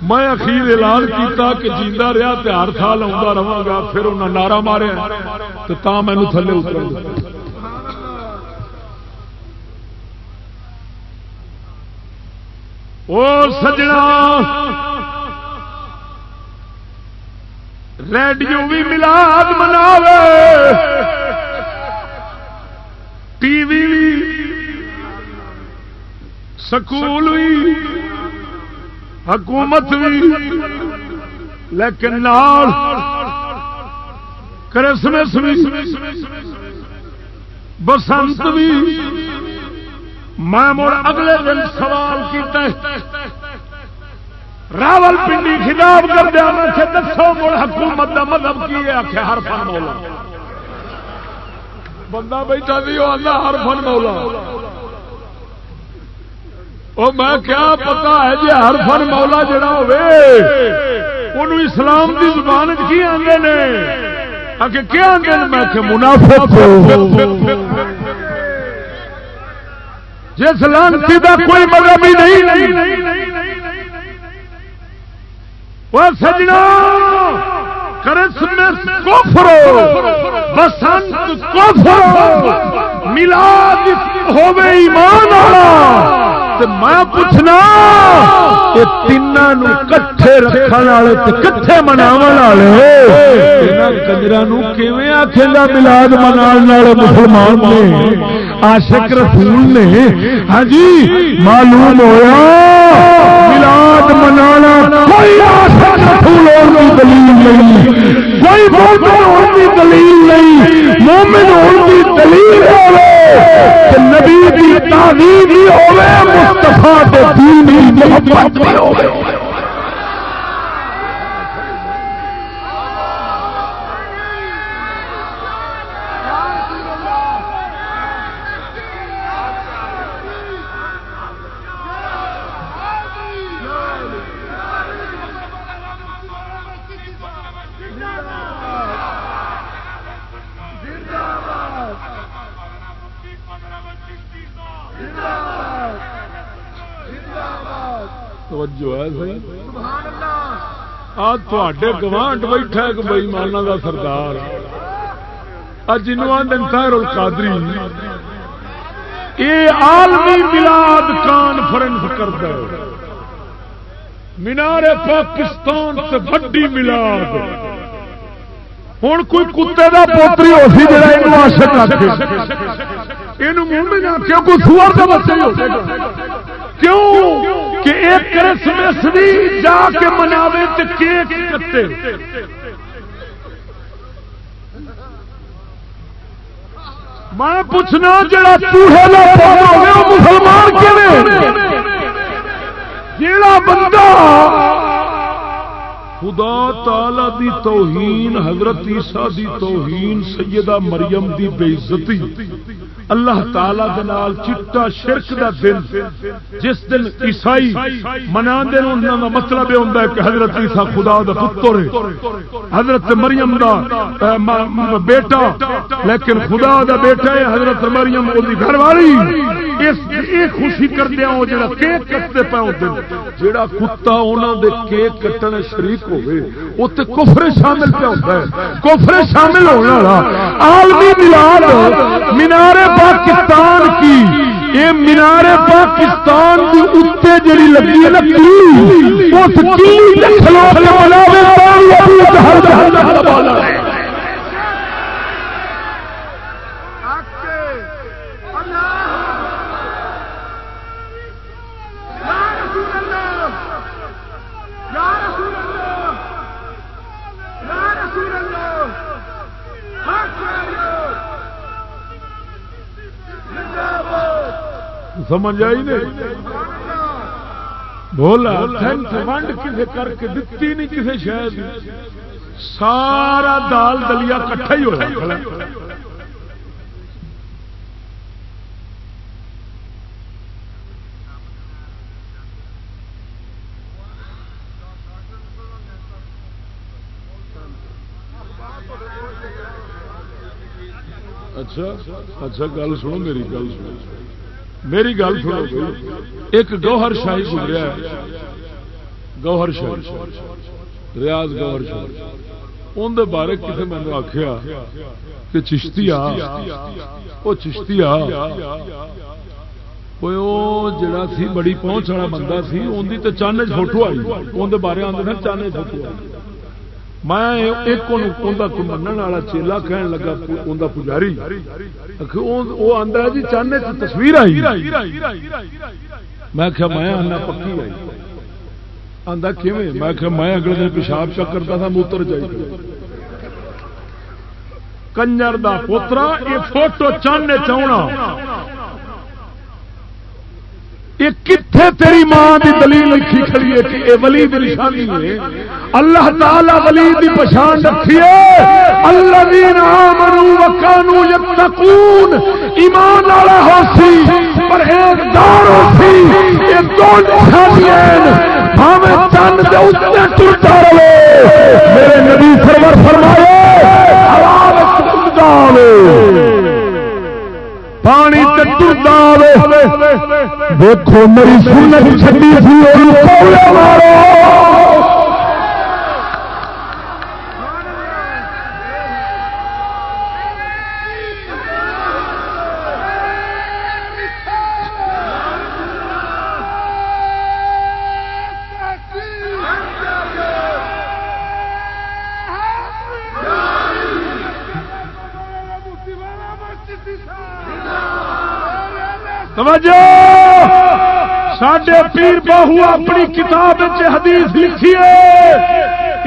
میں اخیر اعلان کیتا کہ جیندہ رہا تے ہر سال آؤں رہا گا، پھر انہیں نعرہ ماریا تو تا مینو تھلے اتر او سجنا! ریڈیو بھی ملاد مناوے۔ ٹی وی سکول بھی۔ حکومت بھی، لیکن نال کرسمس بھی، بسنت بھی۔ میں مڑ اگلے دن سوال کیا راول پنڈی خطاب کر دیا میں دسو مڑ حکومت کا مطلب کی ہے؟ آخر ہر فن مولا۔ بندہ بیٹھا بھی وہ ہر فن مولا۔ میں کیا پتا ہے جی ہر فن مولا جڑا ہو اسلام کی زبان کی آدھے نے؟ اگے کیا آدھے میں کہ منافع جس لانتی کا کوئی مذہب ہی نہیں۔ وہ سجنا کرسمس کوفرو بسنت کوفرو ملاد ہوے ایمان والا۔ میں پوچھنا کہ تین کٹھے رکھنے والے کٹھے مناو والے کنجرا آخے گا ملاد منا مسلمان نے؟ آشک رسول نے؟ ہاں جی معلوم ہوا ملاد منا کوئی آشک رسول کی دلیل نہیں۔ کوئی مومن کی دلیل نہیں۔ مومن کی دلیل نبی کی تعلیم ہوے مستفا دین محبت ہوے گوانڈ بیٹھا ایک بئیمانہ کا سردار۔ جنوب القادری۔ یہ عالمی ملاد کانفرنس کرتا ہے مینار پاکستان سے بڑی ملاد۔ ہوں کوئی کتے کا پوتری ہو سی جا یہ میں کوئی کا بچہ ہو کیوں کہ ایک کرسمس بھی جا کے مناوے کیک کتے میں پوچھنا جڑا چوہے کا مسلمان جڑا بندہ خدا تعالی دی توہین حضرت عیسیٰ دی توہین سیدہ مریم دی بے عزتی۔ اللہ تعالی دنال چٹا شرک دا دن۔ جس دن عیسائی منا دن انہوں کا مطلب یہ ہوتا ہے کہ حضرت عیسیٰ خدا دا پتر ہے۔ حضرت مریم دا بیٹا۔ لیکن خدا دا بیٹا ہے حضرت مریم، وہ گھر والی اس خوشی کرتے ہو جا کیک کٹتے کتا دے کیک کٹنے شریک ہوئے، وہ تو کفر شامل پہ ہوتا ہے۔ کفر شامل ہونے والا، عالمی ملاد مینارے پاکستان کی یہ مینار پاکستان کی اتنے جڑی لگی ہے نا اس سمجھ آئی نہیں؟ بولا ونڈ کسی کر کے دتی نہیں کسی شاید؟ سارا دال دلیا کٹھا ہی ہوا اچھا اچھا گل سنو، میری گل سنو۔ میری گل سنو ایک گوہر شاہی گزریا گوہر شاہی۔ ریاض گوہر شاہی۔ اندر بارے کسی میں نے آخیا کہ چشتی آ وہ چشتی آ جڑا سی بڑی پہنچ والا بندہ سی ان تو چانے فوٹو آئی۔ اندر بارے آدھے چانے فوٹو آئی۔ میں ایک من والا چیلا کہن لگا پجاری۔ وہ آدھا جی چاہنے تصویر آئی۔ میں میں آنا پکی آئی۔ آدھا میں میں اگلے دن پیشاب چک کرتا تھا موتر جائی۔ کنجر دا پوترا، یہ فوٹو چاہنے چاہنا کتنے تیری ماں دی دلیل لکھی کھڑی ہے کہ اے ولی دی نشانی ہے۔ اللہ تعالی ولی دی پہچان رکھی ہے۔ الذین آمنوا وکانوا یتقون۔ ایمان والا ہو سی، پرہیزگار ہو سی۔ یہ دو نشانیاں بھاوے چند دے اتنے ٹرتا رہے۔ میرے نبی سرور فرمائے، حلال سمجھا پانی دیکھو میری سنت چھٹی سی مارو سڈے پیر باہو اپنی کتاب حدیث لکھیے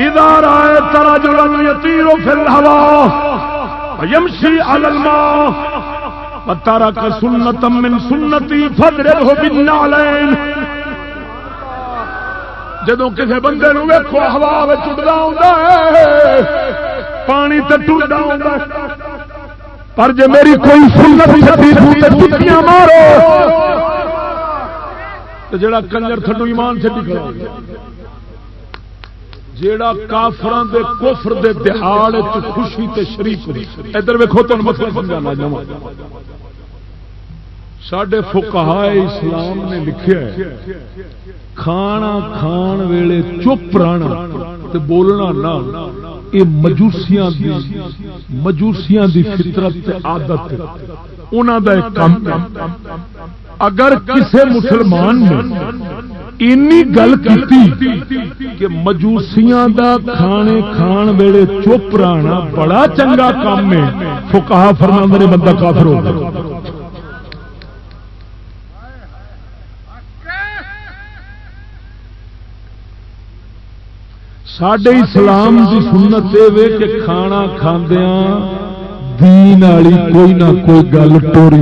ادار آئے ترا جو یتیرو فل ہوا یمشی الما تارا کا سنت من سنتی فدر ہو بنالین جدو کسی بندے ویکو ہوا چڑھتا ہوں پانی تو ٹوٹا ہوں پر جی میری کوئی سنت مارو۔ تو جڑا کنجر تھڈو ایمان چڈی کرا جیڑا کافران دے کفر دے دہاڑ خوشی تے شریف ادھر ویکو تم مسئلہ سمجھانا جاوا سڈے فکہ اسلام نے لکھا ہے، کھانا کھان ویلے چپ رہنا تے بولنا نہ۔ یہ مجوسیاں دی مجوسیاں دی فطرت عادت۔ انہوں دا ایک کام اگر کسی مسلمان نے اینی گل کی کہ مجوسیاں دا کھانے کھان ویلے چپ رہنا بڑا چنگا کام ہے فکا فرما نے بندہ کافر ہو گیا۔ سڈے اسلام کی سنت یہ کہ کھانا کھاندیا دین والی کوئی نہ کوئی گل ٹوری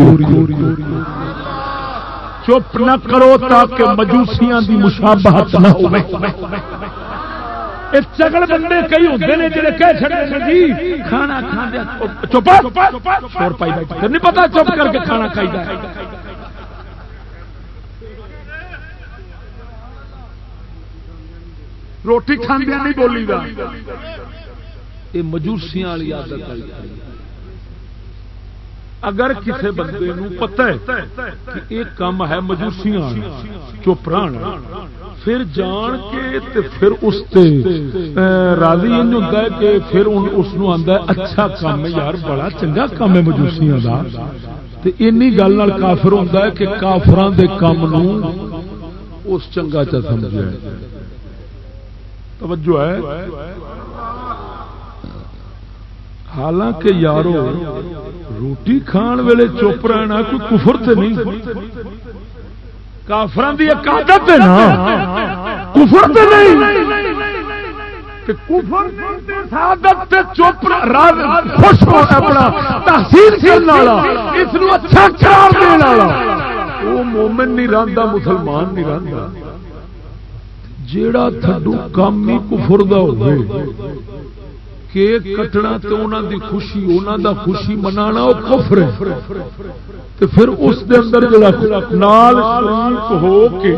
چپ نہ کرو تاکہ مجوسیاں دی مشابہت نہ ہو چگل بندے کئی ہوتے ہیں جڑے کہہ چڑے جی کھانا کھانے چپ۔ نہیں پتا چپ کر کے کھانا کھائی روٹی کھاندیا نہیں بولی گا یہ مجوسیاں والی عادت اگر کسی بندے پتہ ہے کہ یہ کام ہے مجوسیاں چپ رہا پھر جان کے تے پھر اس تے راضی ان ہوتا ہے کہ پھر اس آتا ہے اچھا کام ہے یار، بڑا چنگا کام ہے مجوسیاں کا تے اینی گل کافر ہوتا ہے کہ کافران دے کام نو اس چنگا چا سمجھا توجہ ہے۔ حالانکہ یارو، روٹی کھان ویلے چپ رہنا کوئی کفر تے نہیں۔ کافران دی ایک عادت ہے نا۔ کفر تے نہیں۔ کفر تے سعادت تے چپ راز خوش ہو اپنا تحصیل کرنے والا، اس نو اچھا قرار دینے والا۔ وہ مومن نہیں رہتا مسلمان نہیں رہتا جیڑا تھڈو کام ہی کفر دا ہوئے۔ کیک کٹنا تو انہوں دی خوشی انہوں دا خوشی منانا وہ کفر ہے۔ تو پھر اس دے اندر جڑا نال شریک ہو کے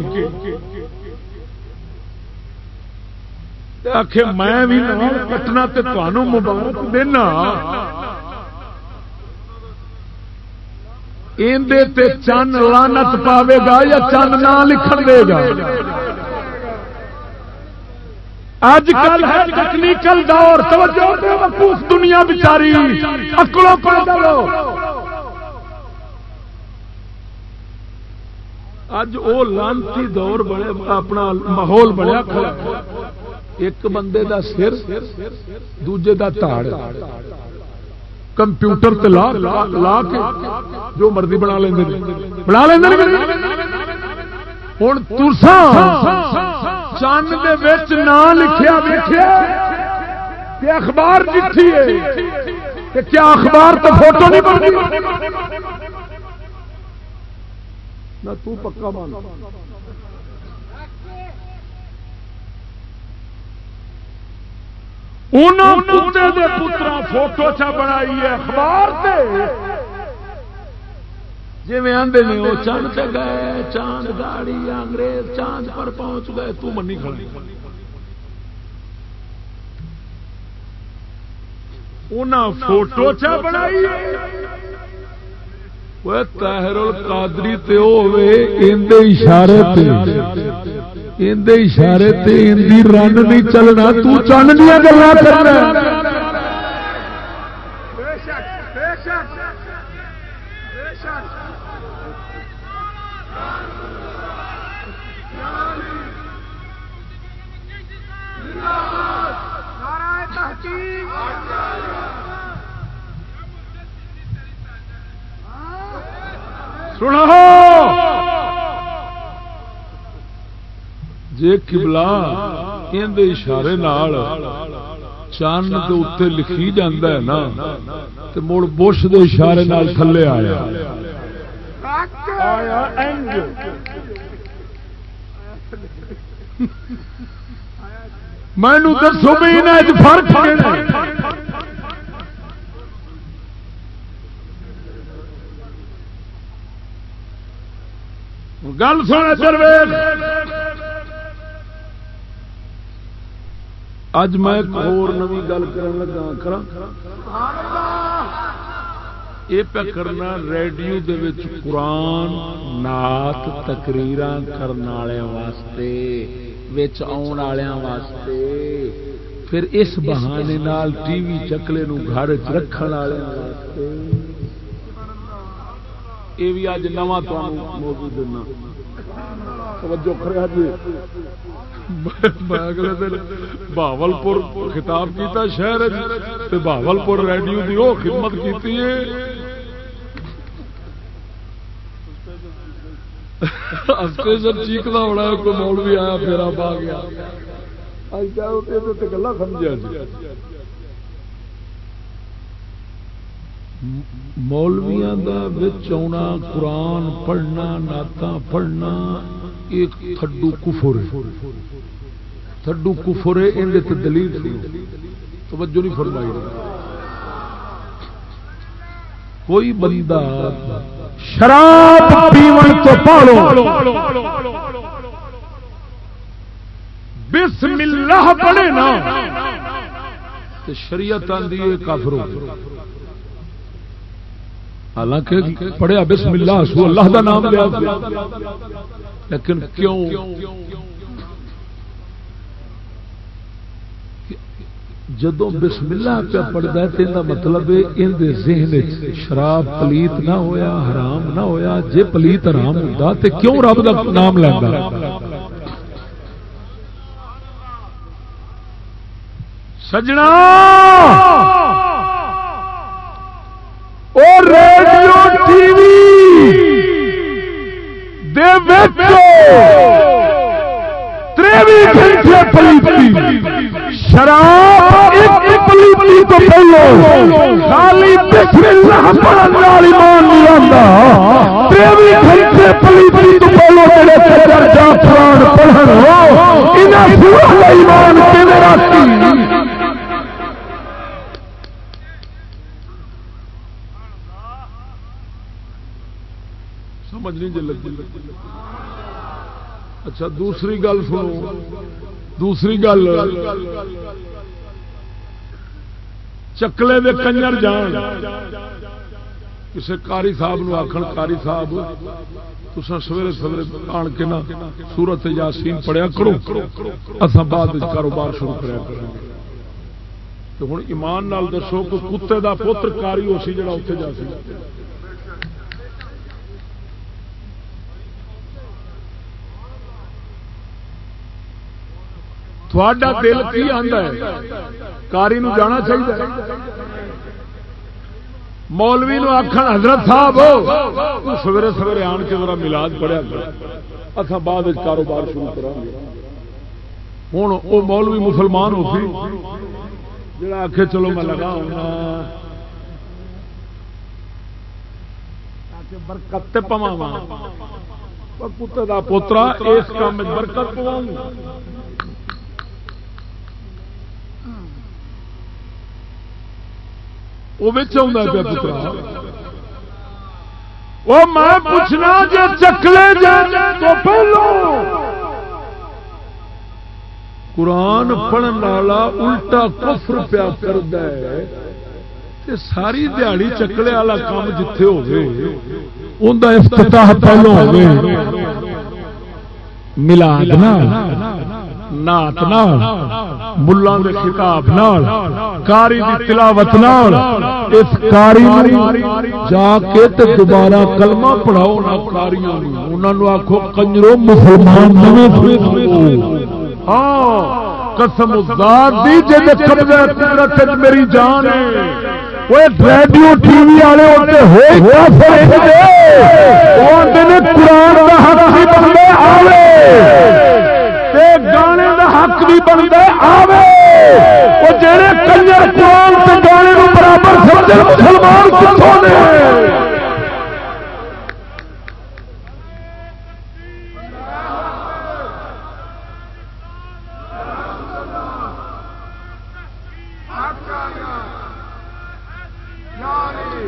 آخے میں بھی نال کٹنا تے تمہوں مبارک دینا۔ اندے تے چند لانت پاوے گا یا چند نہ لکھن دے گا؟ اج کل ہے ٹیکنیکل دور توجہ دنیا بچاری اکلوں پیدل اج وہ لانتی دور بڑے اپنا ماحول بڑا کھڑا ایک بندے دا سر دوجے دا تاڑ۔ کمپیوٹر تے لا لا کے جو مرضی بنا لیں بنا لیں ہوں ترساں۔ چند نام لکھیا لکھا اخبار جیتی ہے کیا اخبار تو فوٹو نہیں بنتی؟ نہ تو پکا مان فوٹو چا بنائی ہے اخبار جی آدھے نہیں وہ چند سے گئے، چاند گاڑی، انگریز چاند پر پہنچ گئے، تو منی کھڑی۔ انہیں فوٹو چا بنائی؟ تاہر القادری تے ہوے اندے اشارے تے۔ اندے اشارے تے اندی رن نہیں چلنا، تو چن دیا گلا کرنا جے کبلا اشارے چند کے اتنے لکھی جانا ہے نا تو مڑ بش دے اشارے نال تھلے آیا۔ میں دسو بھی فرق گل سونا چرویر اج میں ایک اور نوی گل کرن لگا کرا؟ یہ پہ کرنا ریڈیو دے وچ قرآن نات تقریر کرنے واسطے وچ آن واسطے۔ پھر اس بہانے نال ٹی وی چکلے نو گھر چ رکھن والے واسطے۔ یہ بھی اج نواں موضوع دینا توجہ جی میں اگلے دن بہاول پور خطاب کیتا شہر بہاول پور ریڈیو کی وہ خدمت کی ہفتے سر چیکنا ہونا کوئی مول بھی آیا، پھر آپ آ گیا۔ گلا سمجھا جی۔ مولویا آنا، قرآن پڑھنا نعت پڑھنا۔ ایک تھڈو کفر تھڈو کفر ہے اندر دلیل توجہ نہیں فرمائی کوئی بندہ شراب پیون تو پالو۔ بسم اللہ پڑھے نا۔ شریعت آدھی کافر حالانکہ پڑھیا بسم اللہ سو اللہ دا نام لیا۔ لیکن کیوں؟ جدو بسم اللہ پہ پڑھتا ہے تو مطلب ان ذہن شراب پلیت نہ ہویا، حرام نہ ہویا، جے پلیت حرام ہوتا تو کیوں رب کا نام لینا سجنا! خالی بسم اللہ پڑھن نہیں گھنٹے پلیتی تو میرے جا پڑھن۔ ہو ایمان سمجھ نہیں جی لگی۔ اچھا دوسری گل سنو۔ دوسری گل۔ چکلے دے کنجر جان۔ کسے کاری صاحب نو آخر کاری صاحب تصا سویرے سویرے آن کے نا سورت یاسین پڑھیا کرو۔ اصا بعد کاروبار شروع کریا کریں تو ہوں ایمان نال دسو کہ کتے دا پتر کاری ہو سی جڑا اتنے جا سکتا تھوڑا دل کی آتا ہے کاری نو جانا چاہیے مولوی نو آخر حضرت صاحب سویرے سویرے آن کے ذرا ملاد پڑیا اچھا بعد کاروبار شروع کرا ہوں وہ مولوی مسلمان ہو سی جا آخے چلو میں لگا ہونا برکت پوا پتر کا پوترا اس کام برکت پواؤں وہ پیا پترا۔ وہ میں پوچھنا جی چکلے تو پہلو۔ قرآن پڑھن والا الٹا کفر پیا کر ساری دیہڑی چکلے والا کام جتھے ہوگی اندر افتتاح پہلو ہوگی ملاد نات ملان دے خطاب نال کاری دی تلاوت نال اس کاری جا کے تے دوبارہ کلمہ پڑھاؤ نا کاریاں انہاں نو آکھو کنجرو مسلمان نویں ہاں قسم ذات دی جے قبضہ قدرت وچ میری جان ہے اوے ریڈیو ٹی وی والے قرآن کا حق بھی بنتے آوے تے گانے کا حق بھی بنتے آوے۔ وہ جڑے کنجر قرآن کے گانے نو برابر سمجھ مسلمان کتوں نے؟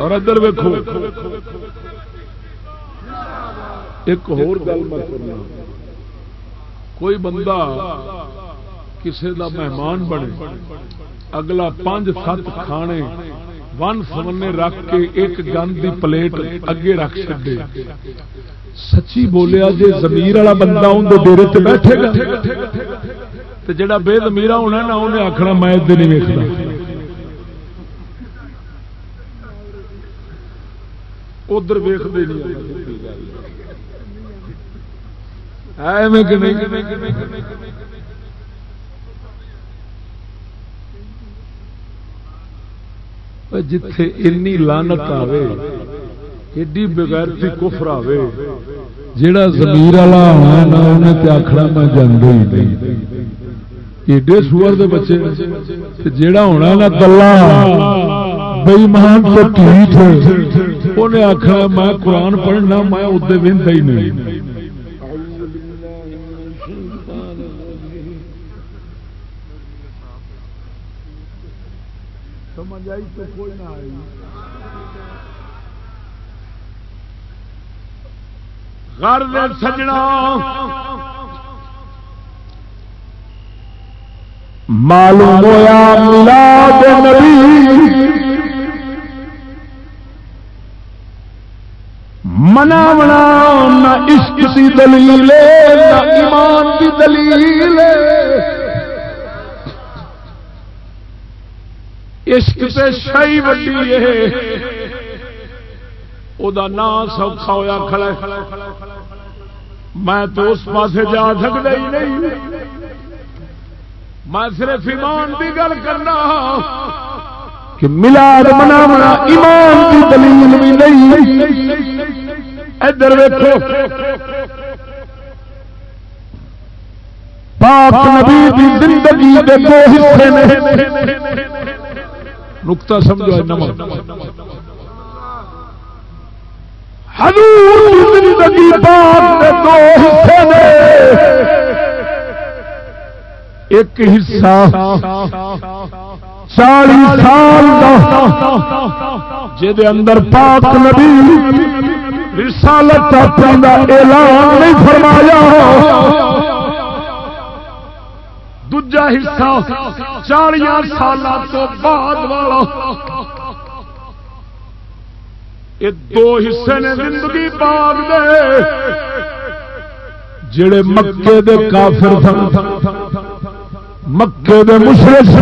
اور ادھر ویکو ایک ہور گل میں کرنا کوئی بندہ کسی دا مہمان بنے، اگلا پانچ سات کھانے، ون سمنے رکھ کے ایک گند کی پلیٹ اگے رکھ چڈے سچی بولیا جی زمیر والا بندہ اندر ڈیری سے بیٹھے گا جڑا بے زمیرا ہونا نا انہیں آخنا میں نہیں ویکنا ادھر ویختے نہیں۔ جتھے اینی لانت آوے ایڈی بغیرتی کفر آوے جیڑا زمیر والا ہونا نا انہیں تے آخنا میں جانا ہی نہیں ایڈے سور دے بچے جیڑا ہونا نا گلا بےمان تو ٹھیک انہیں آخر میں قرآن پڑھنا میں ادے وہدا ہی نہیں سجنا۔ معلوم ہوا ملاد نبی۔ مناونا نہ عشق کی دلیل نہ ایمان کی دلیل۔ عشق شاہی وڈی ہے۔ نام سوکھا ہوا کھڑا میں تو اس پاس جا سکتا ہی نہیں۔ میں صرف ایمان کی گل کرنا کہ ملاد مناونا ایمان کی دلیل بھی نہیں۔ ادھر ویکو پاک نبی دی زندگی دے دو حصے نے۔ نقطہ سمجھو نمک حضور زندگی پاک دے دو حصے نے ایک حصہ چالی سال جے اندر پاک نبی رسالت اعلان نہیں فرمایا۔ دجا حصہ چالیا سال تو بعد والا یہ دو حصے نے زندگی پاگ دے جڑے مکے دے کافر سن مکے دے مشرق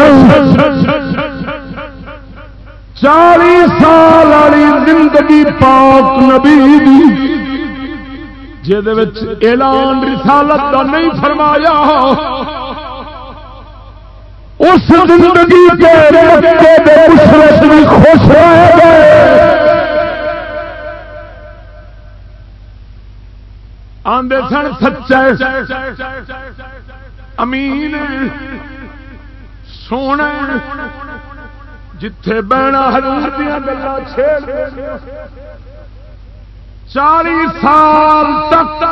چالی سال والی زندگی پاک نبی اعلان رسالت کا نہیں فرمایا اس زندگی کے بھی خوش رہ گئے آدھے سن سچا امین۔ سونا جتھے بہنا حضور دیا گلا چالی سال تک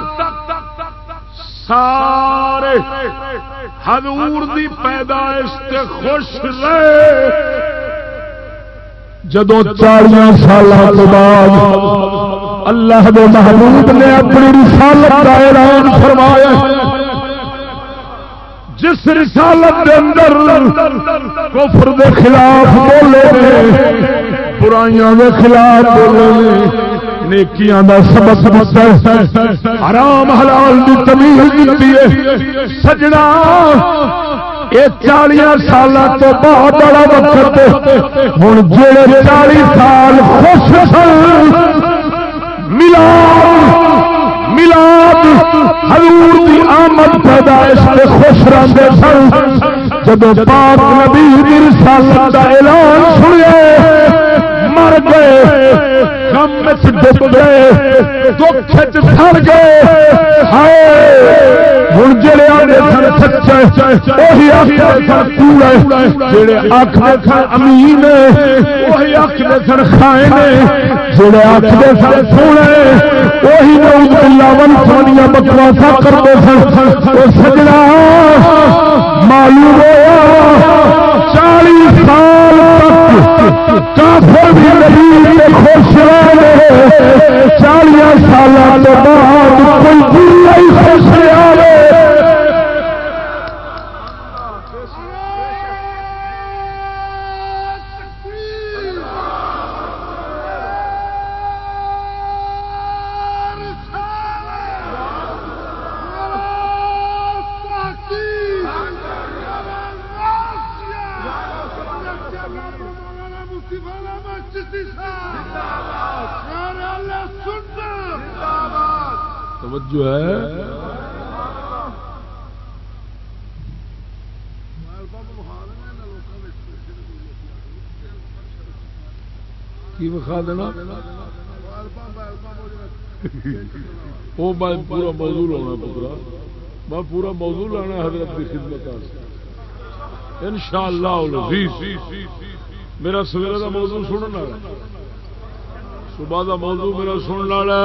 سارے حضور دی پیدائش تے خوش رہے۔ جدو چالیاں سال بعد اللہ دے محبوب نے اپنی رسالت کا اعلان فرمایا۔ جس رسالت دے اندر کفر دے خلاف بولے برائیاں دے خلاف بولے نیکیاں دا سبق دتا حرام حلال دی تمیز دتی ہے۔ سجنا۔ یہ چالیا سال تو بہت بڑا وقت۔ ہوں جڑے چالی سال خوش سن۔ ملاد ملاد حضور دی آمد پیدائش میں خوش رہتے سن۔ جب پاک نبی رسالت کا اعلان سنے مر گئے غم ڈب گئے دکھ سڑ گئے ہائے ہوں جڑے آنے سن سچے وہی آخر سن کوڑے جڑے آخر سن امین وہی آخر سن خائے جڑے آخر سن سونے وہی نوز بلا ون سونیا بکواسا کرتے سن وہ سجنا معلوم ہوا کافر بھی نہیں خوش رہے۔ چالیس سال بعد کوئی بری خوش رہے کی بخا دینا۔ وہ میں پورا موضوع لانا پترا میں پورا موضوع لانا حضرت کی خدمت ان شاء اللہ میرا سویرے کا موضوع سننا صبح کا موضوع میرا سننے والا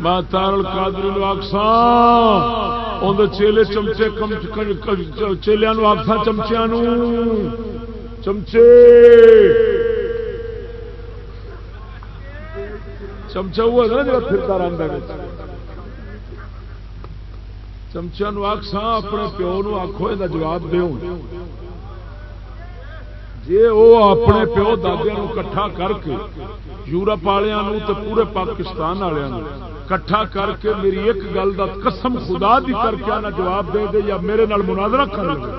میں تارل کادری آخسا اندر چیلے چمچے چیلیا آخسا چمچیا چمچے۔ چمچا ہوا نا جا پھرتا رہتا چمچیا آخسا اپنے پیو نو آخو یہ جواب دو جی وہ اپنے پیو دادیا کٹھا کر کے یورپ والوں پورے پاکستان والوں کٹھا کر کے میری ایک گل کا قسم خدا دی کر کے نہ جواب دے دے یا میرے نال مناظرہ کر لے۔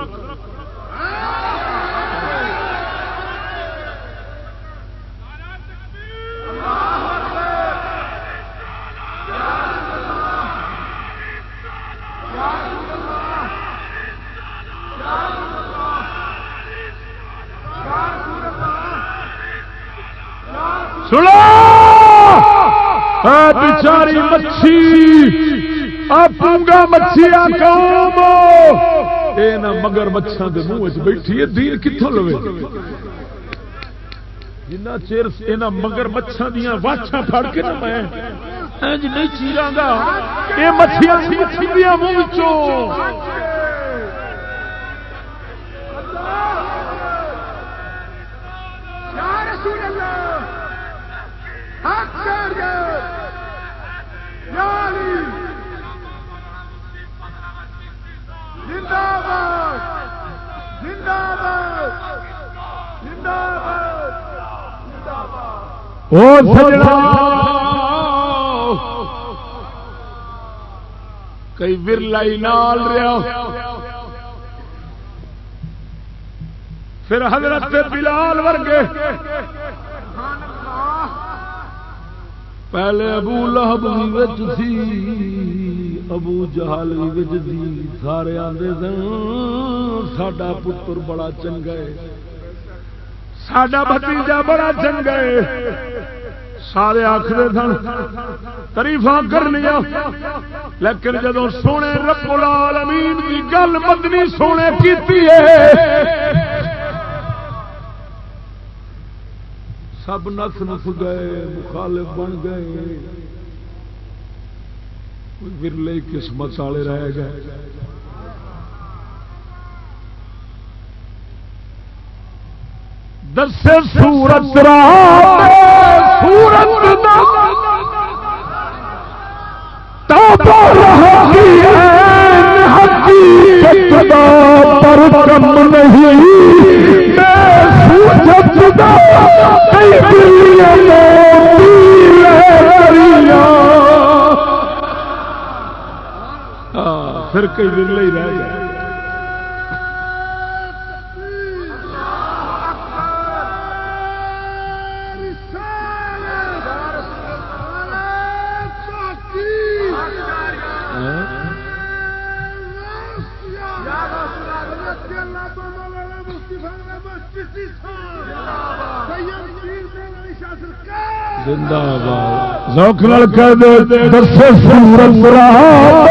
سنو! بچاری مچھی! آپا مچھی کام مگر مچھان کے منہ بیٹھی ہے، دین کتوں لوے؟ جنا چیر یہاں مگر مچھان دیا واچا پڑ کے نہ میں۔ نہیں چیرا گا۔ یہ مچھیاں دیا منہ رسول اللہ! کئی ورلائی نال رہا۔ پھر حضرت بلال ورگے پہلے ابو لہب سی ابو جہال سارے آدھے سن، ساڈا پتر بڑا چنگا ہے۔ ساڈا بتیجا بڑا چنگا ہے۔ سارے آخر سن تریفا کرنی لیکن جدو سونے رب العالمین کی گل مدنی سونے کی سب نس نس گئے، مخالف بن گئے۔ ورلے قسمت والے رہ گئے۔ دس سورت سورت رہا پر کم نہیں۔ ہاں، پھر کئی دن لے رہ گیا باد ذوق نال کہہ دے، دسو سورت رہا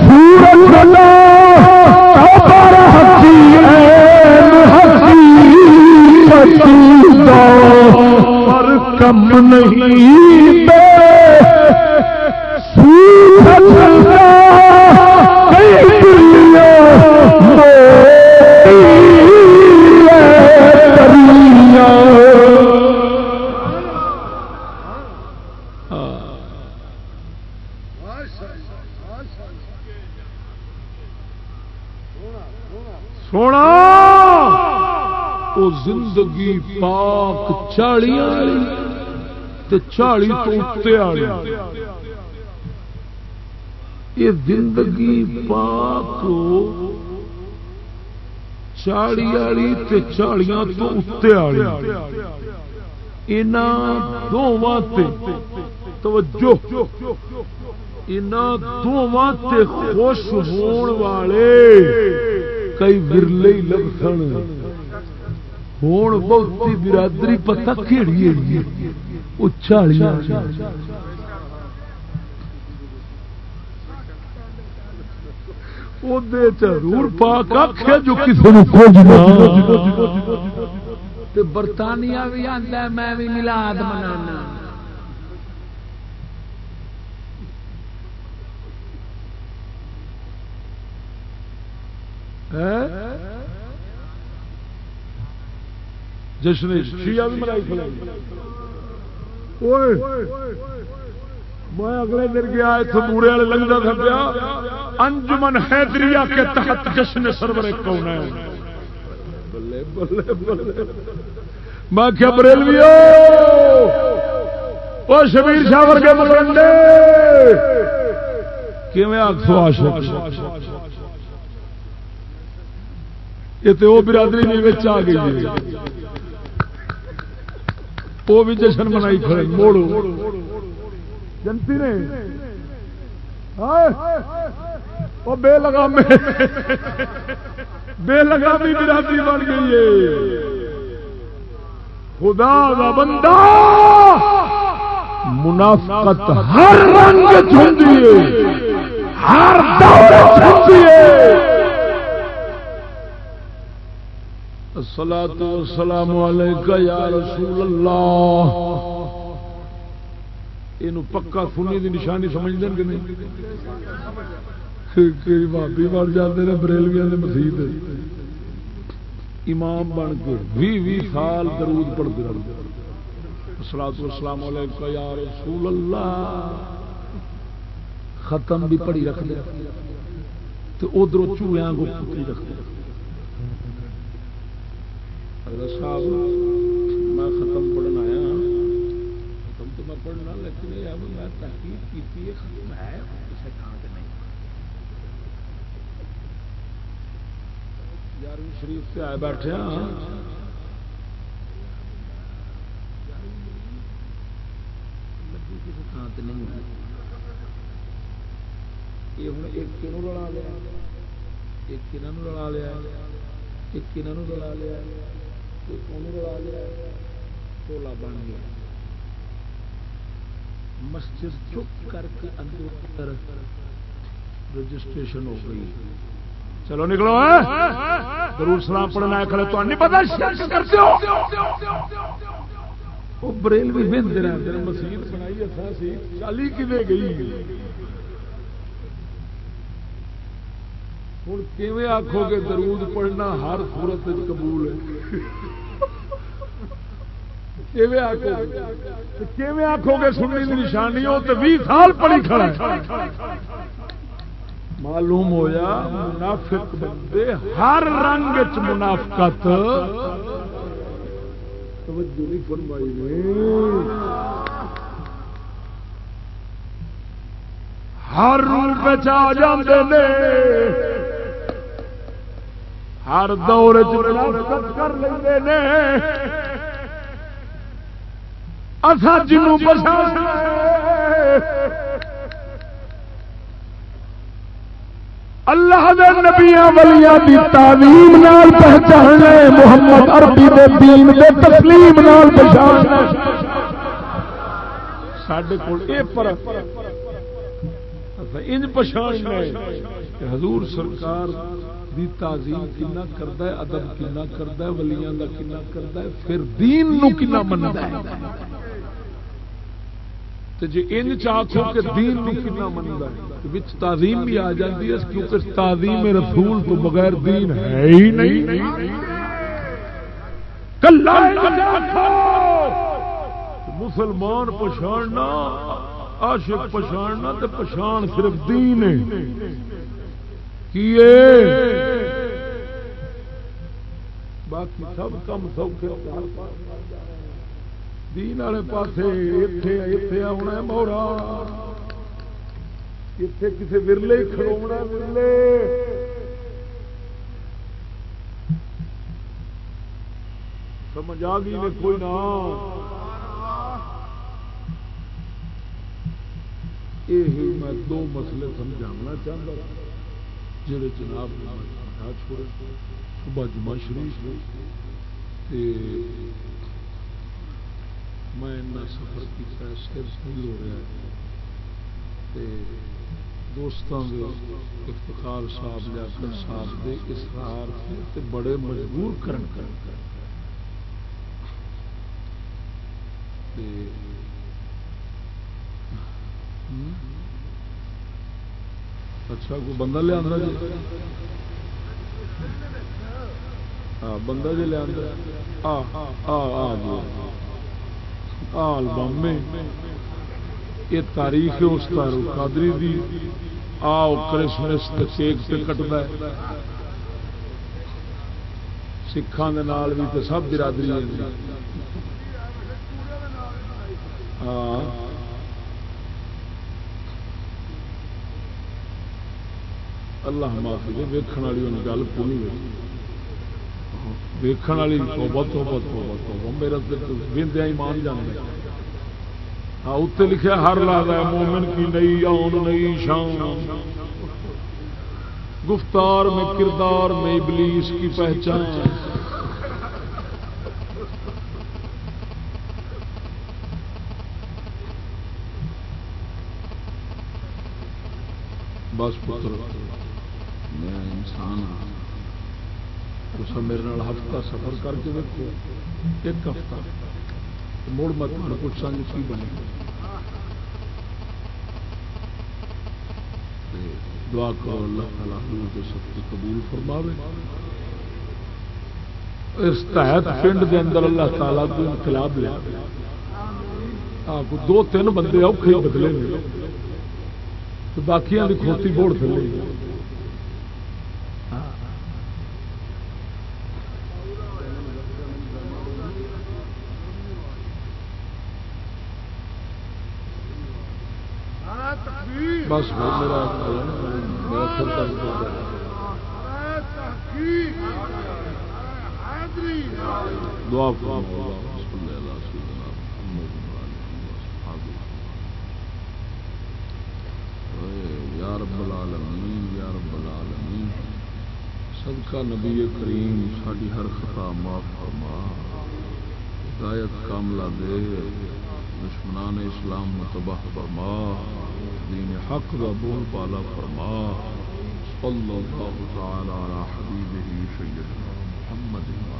سورت اللہ خبر حقی حقی پر کم نہیں پاک چاڑیاں چالی تو اتنے والی یہ زندگی پاک چاڑی والی چاڑیاں تو اتنے والی دونوں توجہ۔ دونوں خوش ہون والے کئی ورلے لبسن۔ ہوں بہتی برادری پتا کہڑی وہ چالیاں ضرور پاک جو کسی برطانیہ بھی آتا میں بھی ملاد منانا جشن شیعہ بھی منائی کھلائی میں اگلے دن گیا اتنے بورے والے لگتا تھا پیا۔ انجمن حیدریہ کے تحت جشن سرور کون ہے۔ میں کیا بریلوی وہ شبیر شاہ ورگے مکرنڈے کیویں آخو آشک یہ تو برادری بھی آ گئی جی۔ وہ بھی جشن منائی کھڑے، موڑو۔ جنتی نے۔ وہ بے لگام بے لگامی برادری بن گئی ہے۔ خدا کا بندہ۔ منافقت ہر رنگ ہر دور ہے۔ السلام والسلام علیکہ یا رسول اللہ یہ پکا سنی دی نشانی سمجھ دیں کہ نہیں؟ کئی بھابی بن جاتے ہیں بریلویا کے مسیح امام بن کے بھی بھی سال درود پڑھتے رہتے سلاد السلام علیکم یا رسول اللہ ختم بھی پڑھی رکھ دیا تو ادھر چوہیا کو پتری رکھ دیا صاحب میں ختم پڑھنا آیا ختم تو میں پڑھنا لیکن یہ میں تحقیق کی ختم ہے کسی تھان سے نہیں گیارہویں شریف سے آئے بیٹھے ہاں کسی تھان سے نہیں یہ ہوں ایک کنوں لڑا لیا ایک کنہوں لڑا لیا ایک کنہوں لڑا لیا ٹولا بن گیا۔ مسجد چپ کر کے اندر رجسٹریشن ہو گئی۔ چلو نکلو ہاں؟ ضرور سلام پڑھنا کھڑے تو نہیں پتا کرتے ہو۔ وہ بریل بھی بند رہے مسیح بنائی چالی کھے گئی۔ ہوں کیون آخو گے درود پڑھنا ہر صورت قبول ہے آخو گے سننی کی نشانی ہو تو بھی سال پڑھی کھڑا معلوم ہویا منافق بندے ہر رنگ چ منافقت توجہ نہیں فرمائی نے ہر روپ آ جاندے نے ہر دور کر لیں اصا جنوں پسند اللہ دے نبیاں ولیاں دی تعلیم نال پہچان محمد عربی دے دین دے تسلیم نال پہچان ساڈے کول اے پر انج پہچان کہ حضور سرکار دی تعظیم کنا کردا ہے ادب کنا کردا ہے ولیاں دا کنا کردا ہے پھر دین نو کنا مندا ہے۔ جی ان چاہو کہ دین نو کنا منگا وچ تعظیم بھی آ جاتی ہے کیونکہ تعظیم رسول تو بغیر دین ہے ہی نہیں۔ مسلمان پچھاڑنا عاشق پچھاڑنا تو پچھان صرف دین کیے باقی سب کم سوکھے دین والے پاس اتے آنا مورا اتے کسی ورلے کھڑونا ورلے۔ سمجھ آ گئی کوئی نہ۔ یہ میں دو مسئلے سمجھانا چاہتا جڑے جناب چھوڑے صبح جمع شریف میں سفر کیا سر صحیح ہو رہا ہے۔ دوستوں کے افتخار صاحب لیاقت صاحب کے اسرار سے بڑے مجبور کرن کرن کر اچھا کوئی بندہ لیا جی؟ ہاں بندہ جی لیا آ آ جی۔ یہ تاریخ اس تارو قادری دی۔ آؤ کرسمس کیک پہ کٹتا ہے۔ سکھان بھی تو سب برادری ہاں۔ اللہ معاف معافی ویکن والی ان گل پوری ہوئی۔ ویکن والی توبت توبت توبت توبت میرا بندیا ایمان جانا ہاں اتنے لکھا ہر لا مومن کی نئی آن، نئی شان۔ گفتار میں کردار، میں ابلیس کی پہچان۔ بس پتر۔ میں انسان ہوں میرے نال ہفتہ سفر کر کے دیکھو ایک ہفتہ۔ مڑ میں تمہیں پوچھا گی کی بنے دعا کرو اللہ تعالیٰ کے سب کو قبول فرماوے۔ اس تحت پنڈ کے اندر اللہ تعالیٰ کو انقلاب لیا دو تین بندے اوکھے بدلے۔ باقی کی کھوتی بوڑ تھے بس ہو میرا دعا یا رب العالمین یا رب العالمین صدقہ نبی کریم ساری ہر خطا معاف فرما، ہدایت کاملہ دے، دشمنان اسلام متبہ فرما۔ دین حق کا بول بالا فرما۔ صلی اللہ تعالی علی حبیبہ سیدنا محمد۔